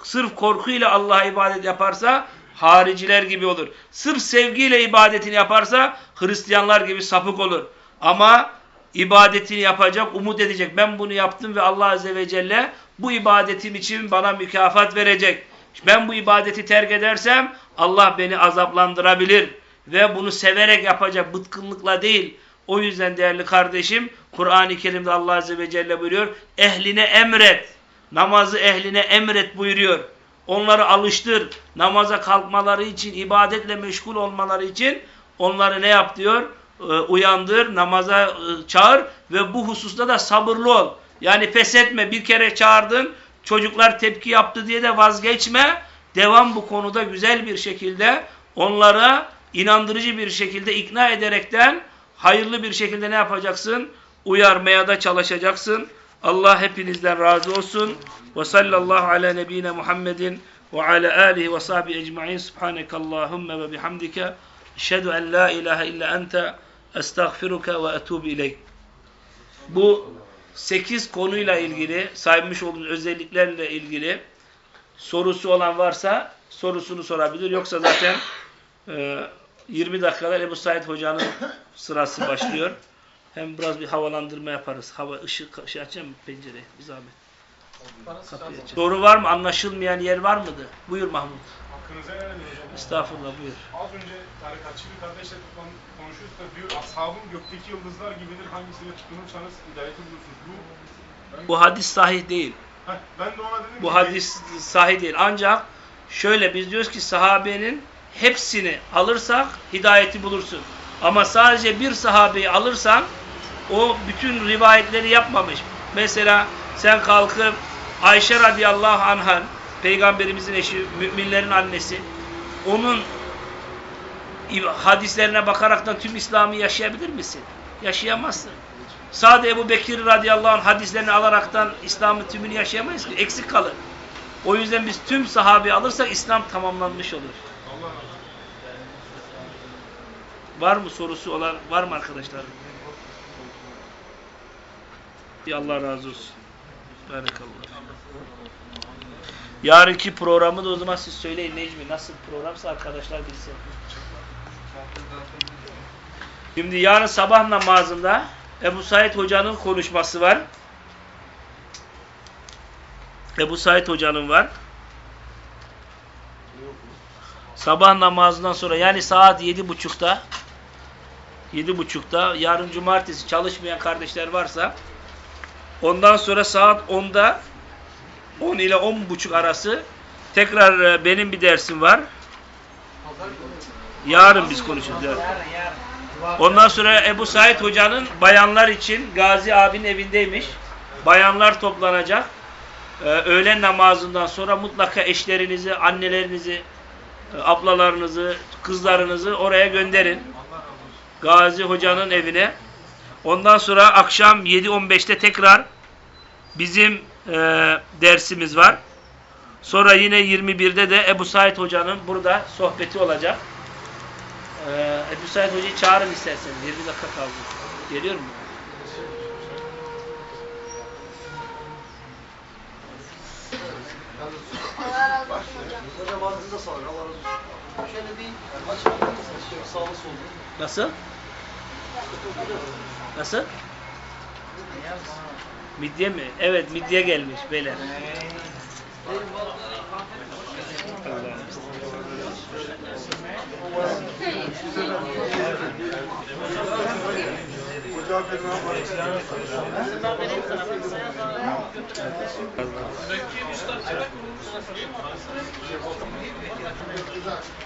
Sırf korkuyla Allah'a ibadet yaparsa hariciler gibi olur. Sırf sevgiyle ibadetini yaparsa Hristiyanlar gibi sapık olur. Ama ibadetini yapacak, umut edecek. Ben bunu yaptım ve Allah Azze ve Celle bu ibadetim için bana mükafat verecek. Ben bu ibadeti terk edersem Allah beni azaplandırabilir. Ve bunu severek yapacak, bıtkınlıkla değil. O yüzden değerli kardeşim, Kur'an-ı Kerim'de Allah Azze ve Celle buyuruyor, ehline emret, namazı ehline emret buyuruyor. Onları alıştır, namaza kalkmaları için, ibadetle meşgul olmaları için onları ne yap diyor? Ee, uyandır, namaza e, çağır ve bu hususta da sabırlı ol. Yani pes etme, bir kere çağırdın, çocuklar tepki yaptı diye de vazgeçme. Devam bu konuda güzel bir şekilde onlara inandırıcı bir şekilde ikna ederekten hayırlı bir şekilde ne yapacaksın? Uyarmaya da çalışacaksın. Allah hepinizden razı olsun. Ve sallallahu ala nebine Muhammedin ve ala alihi ve sahbihi ecma'in. Subhanekallahümme ve bihamdike. Eşhedü en la ilahe illa ente estağfiruka ve etubu ileyk. Bu sekiz konuyla ilgili, saymış olduğumuz özelliklerle ilgili sorusu olan varsa sorusunu sorabilir. Yoksa zaten e, 20 dakikada Ebu Said Hoca'nın sırası başlıyor. Hem biraz bir havalandırma yaparız. Hava, ışık, şey açacağım mı pencereyi? Bir zahmet. Soru var mı? Anlaşılmayan yer var mıdır? Buyur Mahmut. Hakkınızı helal edin hocam. Estağfurullah buyur. Az önce tarikatçı bir kardeşle konuşuyoruz da diyor ashabım gökteki yıldızlar gibidir hangisine tutunursanız hidayeti bulursunuz. Bu ben, Bu hadis sahih değil. Heh, ben de ona dedim Bu ki, hadis sahih değil. Ancak şöyle biz diyoruz ki sahabenin hepsini alırsak hidayeti bulursun. Ama sadece bir sahabeyi alırsan o bütün rivayetleri yapmamış. Mesela sen kalkıp Ayşe radıyallahu anha peygamberimizin eşi, müminlerin annesi onun hadislerine bakaraktan tüm İslam'ı yaşayabilir misin? Yaşayamazsın. Sade Ebu Bekir radıyallahu anh hadislerini alaraktan İslam'ın tümünü yaşayamayız ki. Eksik kalır. O yüzden biz tüm sahabeyi alırsak İslam tamamlanmış olur. Var mı sorusu olan var mı arkadaşlar? Allah razı olsun. Barakallah. Yarınki programı da o zaman siz söyleyin Necmi. Nasıl programsa arkadaşlar bilsin. Şimdi yarın sabah namazında Ebu Said Hoca'nın konuşması var. Ebu Said Hoca'nın var. Sabah namazından sonra yani saat yedi buçukta yedi buçukta yarın cumartesi çalışmayan kardeşler varsa ondan sonra saat 10'da 10 ile 10 buçuk arası tekrar e, benim bir dersim var. Yarın biz konuşacağız. yarın. Ondan sonra Ebu Said Hoca'nın bayanlar için Gazi abinin evindeymiş. Bayanlar toplanacak. Ee, öğlen namazından sonra mutlaka eşlerinizi, annelerinizi, e, ablalarınızı, kızlarınızı oraya gönderin. Gazi Hoca'nın evine. Ondan sonra akşam 7.15'te tekrar bizim e, dersimiz var. Sonra yine 21'de de Ebu Said Hoca'nın burada sohbeti olacak. Ee, Ebu Said Hoca'yı çağırın isterseniz. 20 dakika kaldı. Geliyor mu? Allah razı olsun hocam. Hocam ağzınıza sağlık. Allah razı olsun. Şöyle bir? Şöyle sağlı sollu. Nasıl? Nasıl? Midye mi? Evet midye gelmiş beyler.